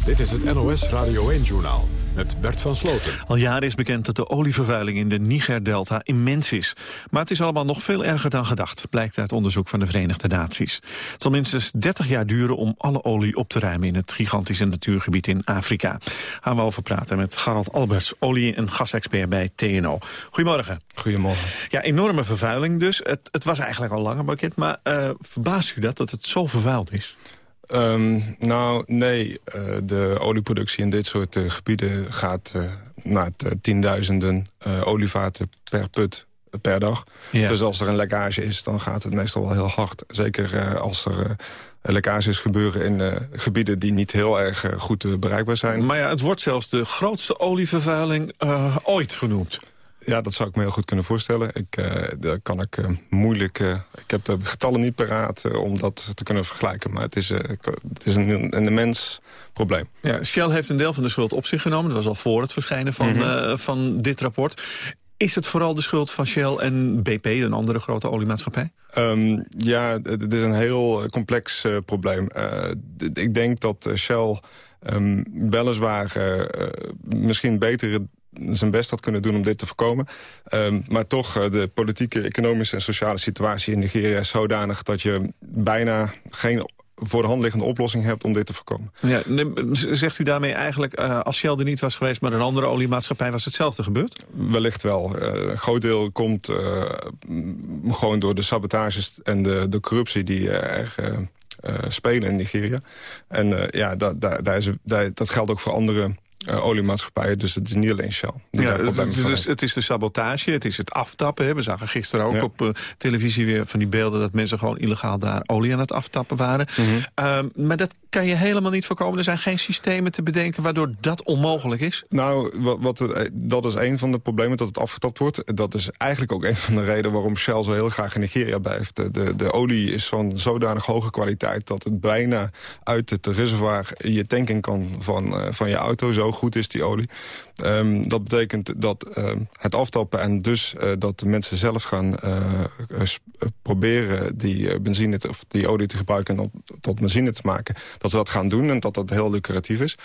Dit is het NOS Radio 1-journaal met Bert van Sloten. Al jaren is bekend dat de olievervuiling in de Niger-delta immens is. Maar het is allemaal nog veel erger dan gedacht, blijkt uit onderzoek van de Verenigde Naties. Het zal minstens 30 jaar duren om alle olie op te ruimen in het gigantische natuurgebied in Afrika. Gaan we over praten met Gerald Alberts, olie- en gasexpert bij TNO. Goedemorgen. Goedemorgen. Ja, enorme vervuiling dus. Het, het was eigenlijk al langer bekend, maar uh, verbaast u dat, dat het zo vervuild is? Um, nou, nee. Uh, de olieproductie in dit soort uh, gebieden gaat uh, naar tienduizenden olievaten per put per dag. Ja. Dus als er een lekkage is, dan gaat het meestal wel heel hard. Zeker als er lekkages gebeuren in gebieden die niet heel erg goed bereikbaar zijn. Maar ja, het wordt zelfs de grootste olievervuiling ooit genoemd. Ja, dat zou ik me heel goed kunnen voorstellen. Ik, uh, daar kan ik uh, moeilijk... Uh, ik heb de getallen niet paraat om dat te kunnen vergelijken. Maar het is, het is een, een immens probleem. Ja, Shell heeft een deel van de schuld op zich genomen. Dat was al voor het verschijnen van, mhm. van dit rapport. Is het vooral de schuld van Shell en BP, een andere grote oliemaatschappij? Um, ja, het is een heel complex probleem. ik denk dat Shell um, weliswaar misschien betere zijn best had kunnen doen om dit te voorkomen. Um, maar toch, uh, de politieke, economische en sociale situatie in Nigeria is zodanig... dat je bijna geen voor de hand liggende oplossing hebt om dit te voorkomen. Ja, zegt u daarmee eigenlijk, uh, als Shell er niet was geweest... maar een andere oliemaatschappij, was hetzelfde gebeurd? Wellicht wel. Uh, een groot deel komt uh, gewoon door de sabotages en de, de corruptie die er spelen in Nigeria. En ja, dat, daar is, dat geldt ook voor andere uh, oliemaatschappijen. Dus het is niet alleen Shell. Ja, het, het, het, is de sabotage, het is het aftappen. Hè. We zagen gisteren ook op uh, televisie weer van die beelden... dat mensen gewoon illegaal daar olie aan het aftappen waren. Mm -hmm. maar dat kan je helemaal niet voorkomen. Er zijn geen systemen te bedenken waardoor dat onmogelijk is. Nou, wat, wat, eh, dat is een van de problemen dat het afgetapt wordt. Dat is eigenlijk ook een van de redenen waarom Shell zo heel graag in Nigeria blijft. De, de, de olie is van zodanig hoge kwaliteit... dat het bijna uit het reservoir je tanking kan van, van je auto... Zo goed is die olie. Um, dat betekent dat uh, het aftappen en dus uh, dat de mensen zelf gaan uh, proberen die benzine of die olie te gebruiken en tot benzine te maken, dat ze dat gaan doen en dat dat heel lucratief is.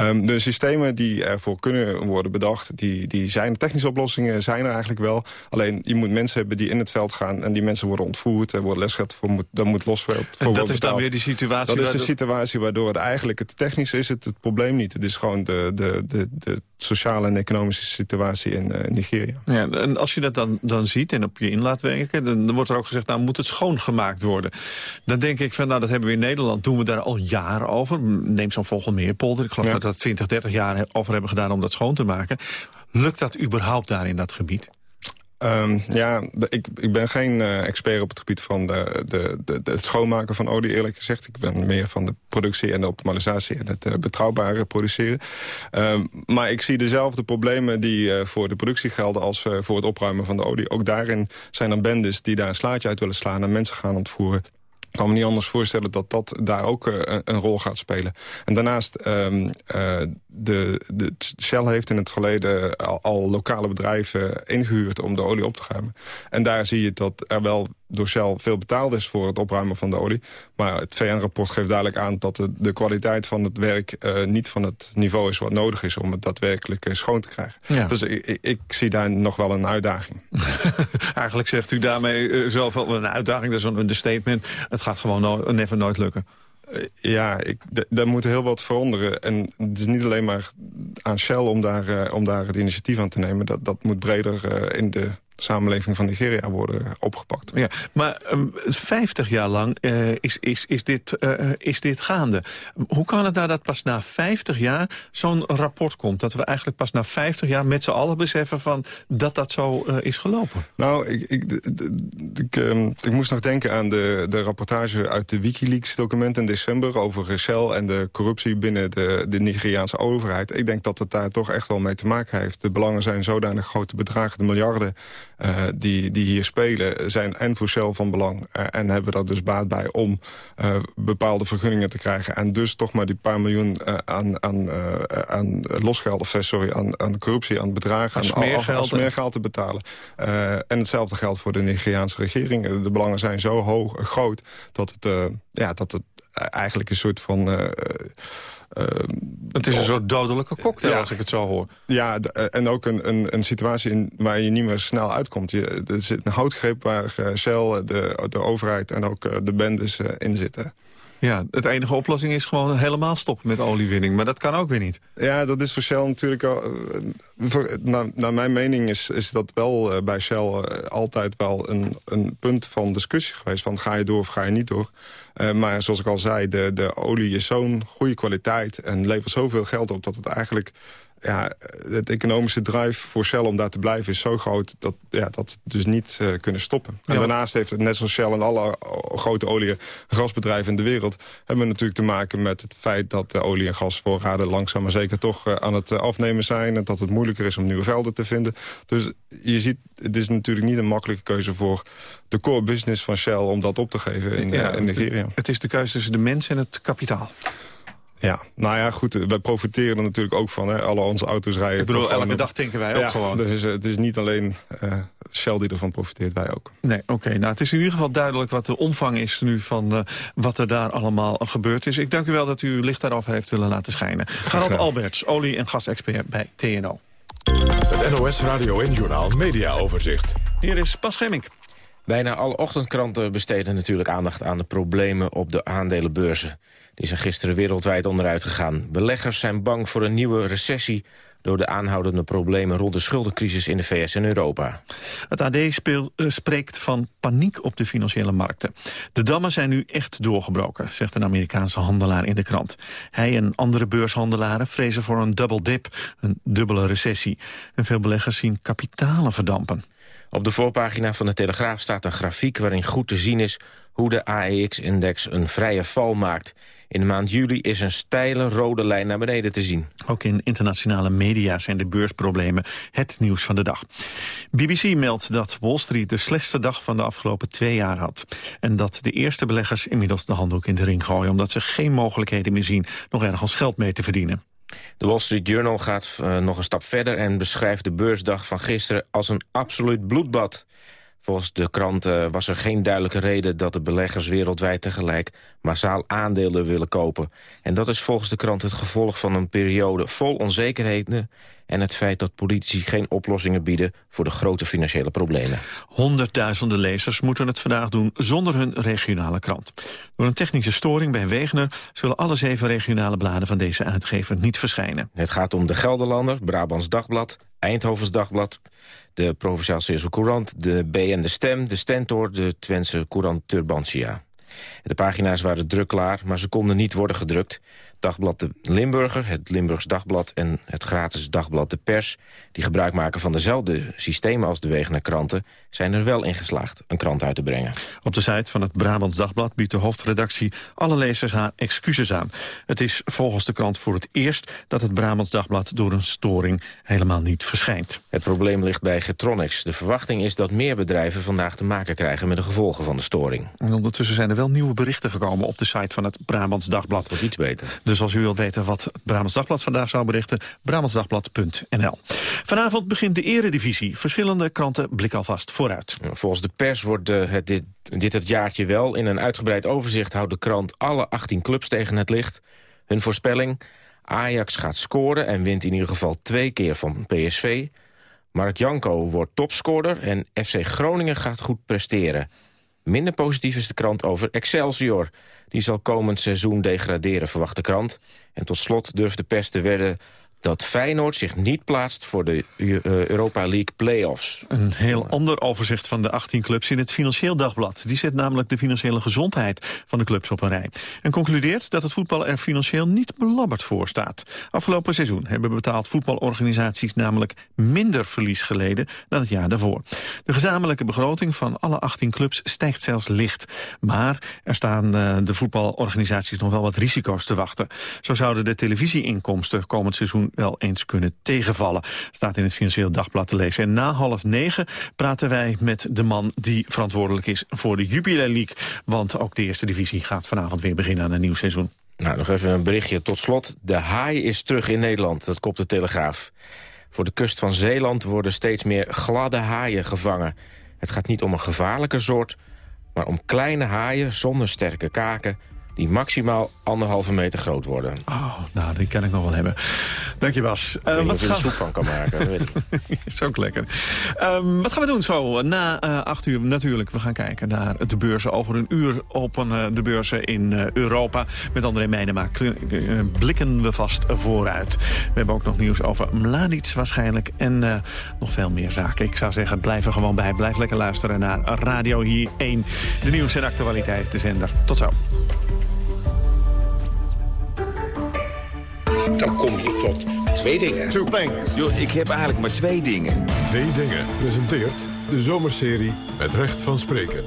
Um, de systemen die ervoor kunnen worden bedacht, die, die zijn technische oplossingen zijn er eigenlijk wel. Alleen je moet mensen hebben die in het veld gaan en die mensen worden ontvoerd, er wordt lesgeld voor moet, dan moet losgeld voor En dat is dan weer die situatie? Dat is de situatie waardoor het eigenlijk het technische is het, het probleem niet. Het is gewoon de, de, de, de sociale en economische situatie in uh, Nigeria. Ja, en als je dat dan, dan ziet en op je in laat werken... Dan, dan wordt er ook gezegd, nou moet het schoongemaakt worden. Dan denk ik van, nou dat hebben we in Nederland... doen we daar al jaren over. Neem zo'n Vogelmeerpolder. Ik geloof dat we dat 20, 30 jaar over hebben gedaan om dat schoon te maken. Lukt dat überhaupt daar in dat gebied? Um, ja, ik, ik ben geen uh, expert op het gebied van de, de, de, het schoonmaken van olie, eerlijk gezegd. Ik ben meer van de productie en de optimalisatie en het uh, betrouwbare produceren. Um, maar ik zie dezelfde problemen die uh, voor de productie gelden als voor het opruimen van de olie. Ook daarin zijn er bendes die daar een slaatje uit willen slaan en mensen gaan ontvoeren. Ik kan me niet anders voorstellen dat dat daar ook uh, een rol gaat spelen. En daarnaast, um, de, de Shell heeft in het verleden al, al, lokale bedrijven ingehuurd om de olie op te ruimen. En daar zie je dat er wel door Shell veel betaald is voor het opruimen van de olie. Maar het VN-rapport geeft duidelijk aan dat de, de kwaliteit van het werk uh, niet van het niveau is wat nodig is om het daadwerkelijk schoon te krijgen. Ja. Dus ik, ik, zie daar nog wel een uitdaging. Eigenlijk zegt u daarmee uh, zelf wel een uitdaging, dat is een understatement. Het gaat gewoon no never nooit lukken. Uh, ja, ik, daar moet heel wat veranderen. En het is niet alleen maar aan Shell om daar, uh, om daar het initiatief aan te nemen. Dat, dat moet breder uh, in de samenleving van Nigeria worden opgepakt. Ja, maar um, 50 jaar lang uh, is, is, is, dit, uh, is dit gaande. Hoe kan het nou dat pas na 50 jaar zo'n rapport komt? Dat we eigenlijk pas na 50 jaar met z'n allen beseffen van dat dat zo uh, is gelopen? Nou, ik, ik, ik, um, ik, moest nog denken aan de, de rapportage uit de Wikileaks-documenten in december... over Shell en de corruptie binnen de, de Nigeriaanse overheid. Ik denk dat het daar toch echt wel mee te maken heeft. De belangen zijn zodanig grote bedragen, de miljarden... Uh, die, die hier spelen zijn en voor Shell van belang. Uh, en hebben daar dus baat bij om uh, bepaalde vergunningen te krijgen. En dus toch maar die paar miljoen aan, aan, aan losgeld, of sorry, aan, aan corruptie, aan bedragen, aan smeergeld, smeergeld te betalen. en hetzelfde geldt voor de Nigeriaanse regering. De belangen zijn zo hoog, groot dat het, ja, dat het eigenlijk een soort van Uh, het is een soort dodelijke cocktail, als ik het zo hoor. Ja, eh, en ook een, een, een situatie in, waar je niet meer snel uitkomt. Je, er zit een houtgreep waar uh, Shell, de, de overheid en ook de bendes in zitten. Ja, het enige oplossing is gewoon helemaal stoppen met oliewinning. Maar dat kan ook weer niet. Ja, dat is voor Shell natuurlijk... Voor, naar, naar, mijn mening is, is dat wel uh, bij Shell uh, altijd wel een, een punt van discussie geweest. Van ga je door of ga je niet door? Maar zoals ik al zei, de, de olie is zo'n goede kwaliteit... en levert zoveel geld op dat het eigenlijk ja, het economische drive voor Shell om daar te blijven is zo groot... dat, ja, dat dus niet uh, kunnen stoppen. En daarnaast heeft het net zoals Shell en alle grote olie- en gasbedrijven in de wereld... hebben we natuurlijk te maken met het feit dat de olie- en gasvoorraden... langzaam maar zeker toch uh, aan het uh, afnemen zijn... en dat het moeilijker is om nieuwe velden te vinden. Dus je ziet, het is natuurlijk niet een makkelijke keuze voor de core business van Shell... om dat op te geven in, Ja, in Nigeria. Het is de keuze tussen de mens en het kapitaal. Ja, nou ja, goed, wij profiteren er natuurlijk ook van. Hè. Alle onze auto's rijden... Ik bedoel, elke dag tanken wij ook Ja, gewoon. Dus het is niet alleen eh, Shell die ervan profiteert, wij ook. Nee, oké. Nou, het is in ieder geval duidelijk wat de omvang is nu van eh, wat er daar allemaal gebeurd is. Ik dank u wel dat u uw licht daarover heeft willen laten schijnen. Gerald gedaan. Alberts, olie- en gasexpert bij TNO. Het NOS Radio en Journaal Media Overzicht. Hier is Pas Gemmink. Bijna alle ochtendkranten besteden natuurlijk aandacht aan de problemen op de aandelenbeurzen. Die zijn gisteren wereldwijd onderuit gegaan. Beleggers zijn bang voor een nieuwe recessie door de aanhoudende problemen rond de schuldencrisis in de VS en Europa. Het AD speel- eh, spreekt van paniek op de financiële markten. De dammen zijn nu echt doorgebroken, zegt een Amerikaanse handelaar in de krant. Hij en andere beurshandelaren vrezen voor een double dip, een dubbele recessie. En veel beleggers zien kapitalen verdampen. Op de voorpagina van de Telegraaf staat een grafiek waarin goed te zien is hoe de AEX-index een vrije val maakt. In de maand juli is een steile rode lijn naar beneden te zien. Ook in internationale media zijn de beursproblemen het nieuws van de dag. BBC meldt dat Wall Street de slechtste dag van de afgelopen twee jaar had. En dat de eerste beleggers inmiddels de handdoek in de ring gooien... omdat ze geen mogelijkheden meer zien nog ergens geld mee te verdienen. De Wall Street Journal gaat eh, nog een stap verder en beschrijft de beursdag van gisteren als een absoluut bloedbad. Volgens de krant was er geen duidelijke reden dat de beleggers wereldwijd tegelijk massaal aandelen willen kopen. En dat is volgens de krant het gevolg van een periode vol onzekerheden en het feit dat politici geen oplossingen bieden voor de grote financiële problemen. Honderdduizenden lezers moeten het vandaag doen zonder hun regionale krant. Door een technische storing bij Wegener zullen alle zeven regionale bladen van deze uitgever niet verschijnen. Het gaat om de Gelderlander, Brabants Dagblad, Eindhovens Dagblad... de Provinciaal Zeeuwse Courant, de BN De Stem, de Stentor... de Twentse Courant Turbantia. De pagina's waren druk klaar, maar ze konden niet worden gedrukt. Dagblad De Limburger, het Limburgs Dagblad en het gratis Dagblad De Pers... die gebruik maken van dezelfde systemen als de Wegener kranten... zijn er wel in geslaagd een krant uit te brengen. Op de site van het Brabants Dagblad biedt de hoofdredactie alle lezers haar excuses aan. Het is volgens de krant voor het eerst dat het Brabants Dagblad door een storing helemaal niet verschijnt. Het probleem ligt bij Getronics. De verwachting is dat meer bedrijven vandaag te maken krijgen... met de gevolgen van de storing. En ondertussen zijn er wel nieuwe berichten gekomen op de site van het Brabants Dagblad. Wordt iets beter. Dus als u wilt weten wat het Dagblad vandaag zou berichten, brabantsdagblad.nl. Vanavond begint de eredivisie. Verschillende kranten blikken alvast vooruit. Volgens de pers wordt dit, dit het jaartje wel. In een uitgebreid overzicht houdt de krant alle 18 clubs tegen het licht. Hun voorspelling, Ajax gaat scoren en wint in ieder geval twee keer van PSV. Mark Janko wordt topscorer en FC Groningen gaat goed presteren. Minder positief is de krant over Excelsior. Die zal komend seizoen degraderen, verwacht de krant. En tot slot durft de pers te wedden dat Feyenoord zich niet plaatst voor de eh, Europa League play-offs. Een heel ander overzicht van de 18 clubs in het Financieel Dagblad. Die zet namelijk de financiële gezondheid van de clubs op een rij. En concludeert dat het voetbal er financieel niet belabberd voor staat. Afgelopen seizoen hebben betaald voetbalorganisaties namelijk minder verlies geleden dan het jaar daarvoor. De gezamenlijke begroting van alle 18 clubs stijgt zelfs licht. Maar er staan eh, de voetbalorganisaties nog wel wat risico's te wachten. Zo zouden de televisieinkomsten komend seizoen wel eens kunnen tegenvallen. Staat in het Financieel Dagblad te lezen. En na half negen praten wij met de man die verantwoordelijk is voor de Jubilee League. Want ook de eerste divisie gaat vanavond weer beginnen aan een nieuw seizoen. Nou, nog even een berichtje tot slot. De haai is terug in Nederland, dat kopt de Telegraaf. Voor de kust van Zeeland worden steeds meer gladde haaien gevangen. Het gaat niet om een gevaarlijke soort, maar om kleine haaien zonder sterke kaken... die maximaal anderhalve meter groot worden. Oh, nou, die kan ik nog wel hebben. Dank je, Bas. Niet of je er soep van kan maken. weet ik is ook lekker. Ehm, wat gaan we doen zo? Na eh, acht uur natuurlijk. We gaan kijken naar de beurzen. Over een uur openen de beurzen in eh, Europa. Met André Meijnema eh, blikken we vast vooruit. We hebben ook nog nieuws over Mladic waarschijnlijk. En eh, nog veel meer zaken. Ik zou zeggen, blijf er gewoon bij. Blijf lekker luisteren naar Radio Hier 1. De nieuws en actualiteit, de zender. Tot zo. Dan kom je tot twee dingen. Two things. Yo, ik heb eigenlijk maar twee dingen. Twee dingen presenteert de zomerserie met recht van spreken.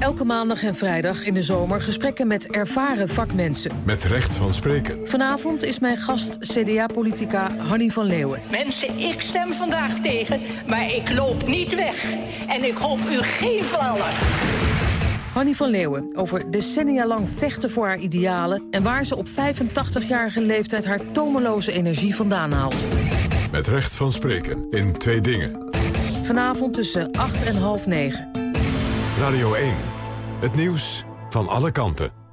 Elke maandag en vrijdag in de zomer gesprekken met ervaren vakmensen. Met recht van spreken. Vanavond is mijn gast CDA-politica Hanny van Leeuwen. Mensen, ik stem vandaag tegen, maar ik loop niet weg. En ik hoop u geen vallen. Hanny van Leeuwen over decennia lang vechten voor haar idealen... en waar ze op 85-jarige leeftijd haar tomeloze energie vandaan haalt. Met recht van spreken in twee dingen. Vanavond tussen 8 en half 9. Radio 1. Het nieuws van alle kanten.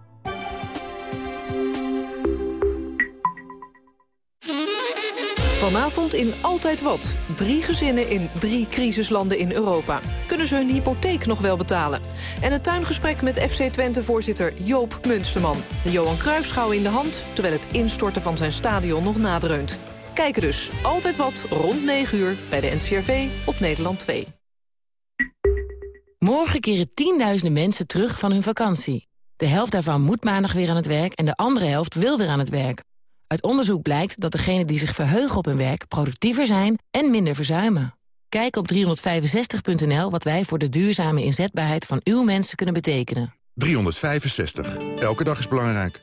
Vanavond in Altijd Wat. Drie gezinnen in drie crisislanden in Europa. Kunnen ze hun hypotheek nog wel betalen? En een tuingesprek met FC Twente-voorzitter Joop Munsterman. De Johan Cruijffschouw in de hand, terwijl het instorten van zijn stadion nog nadreunt. Kijken dus Altijd Wat rond 9 uur bij de NCRV op Nederland 2. Morgen keren tienduizenden mensen terug van hun vakantie. De helft daarvan moet maandag weer aan het werk en de andere helft wil weer aan het werk. Uit onderzoek blijkt dat degenen die zich verheugen op hun werk... productiever zijn en minder verzuimen. Kijk op 365.nl wat wij voor de duurzame inzetbaarheid van uw mensen kunnen betekenen. 365. Elke dag is belangrijk.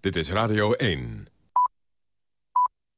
Dit is Radio 1.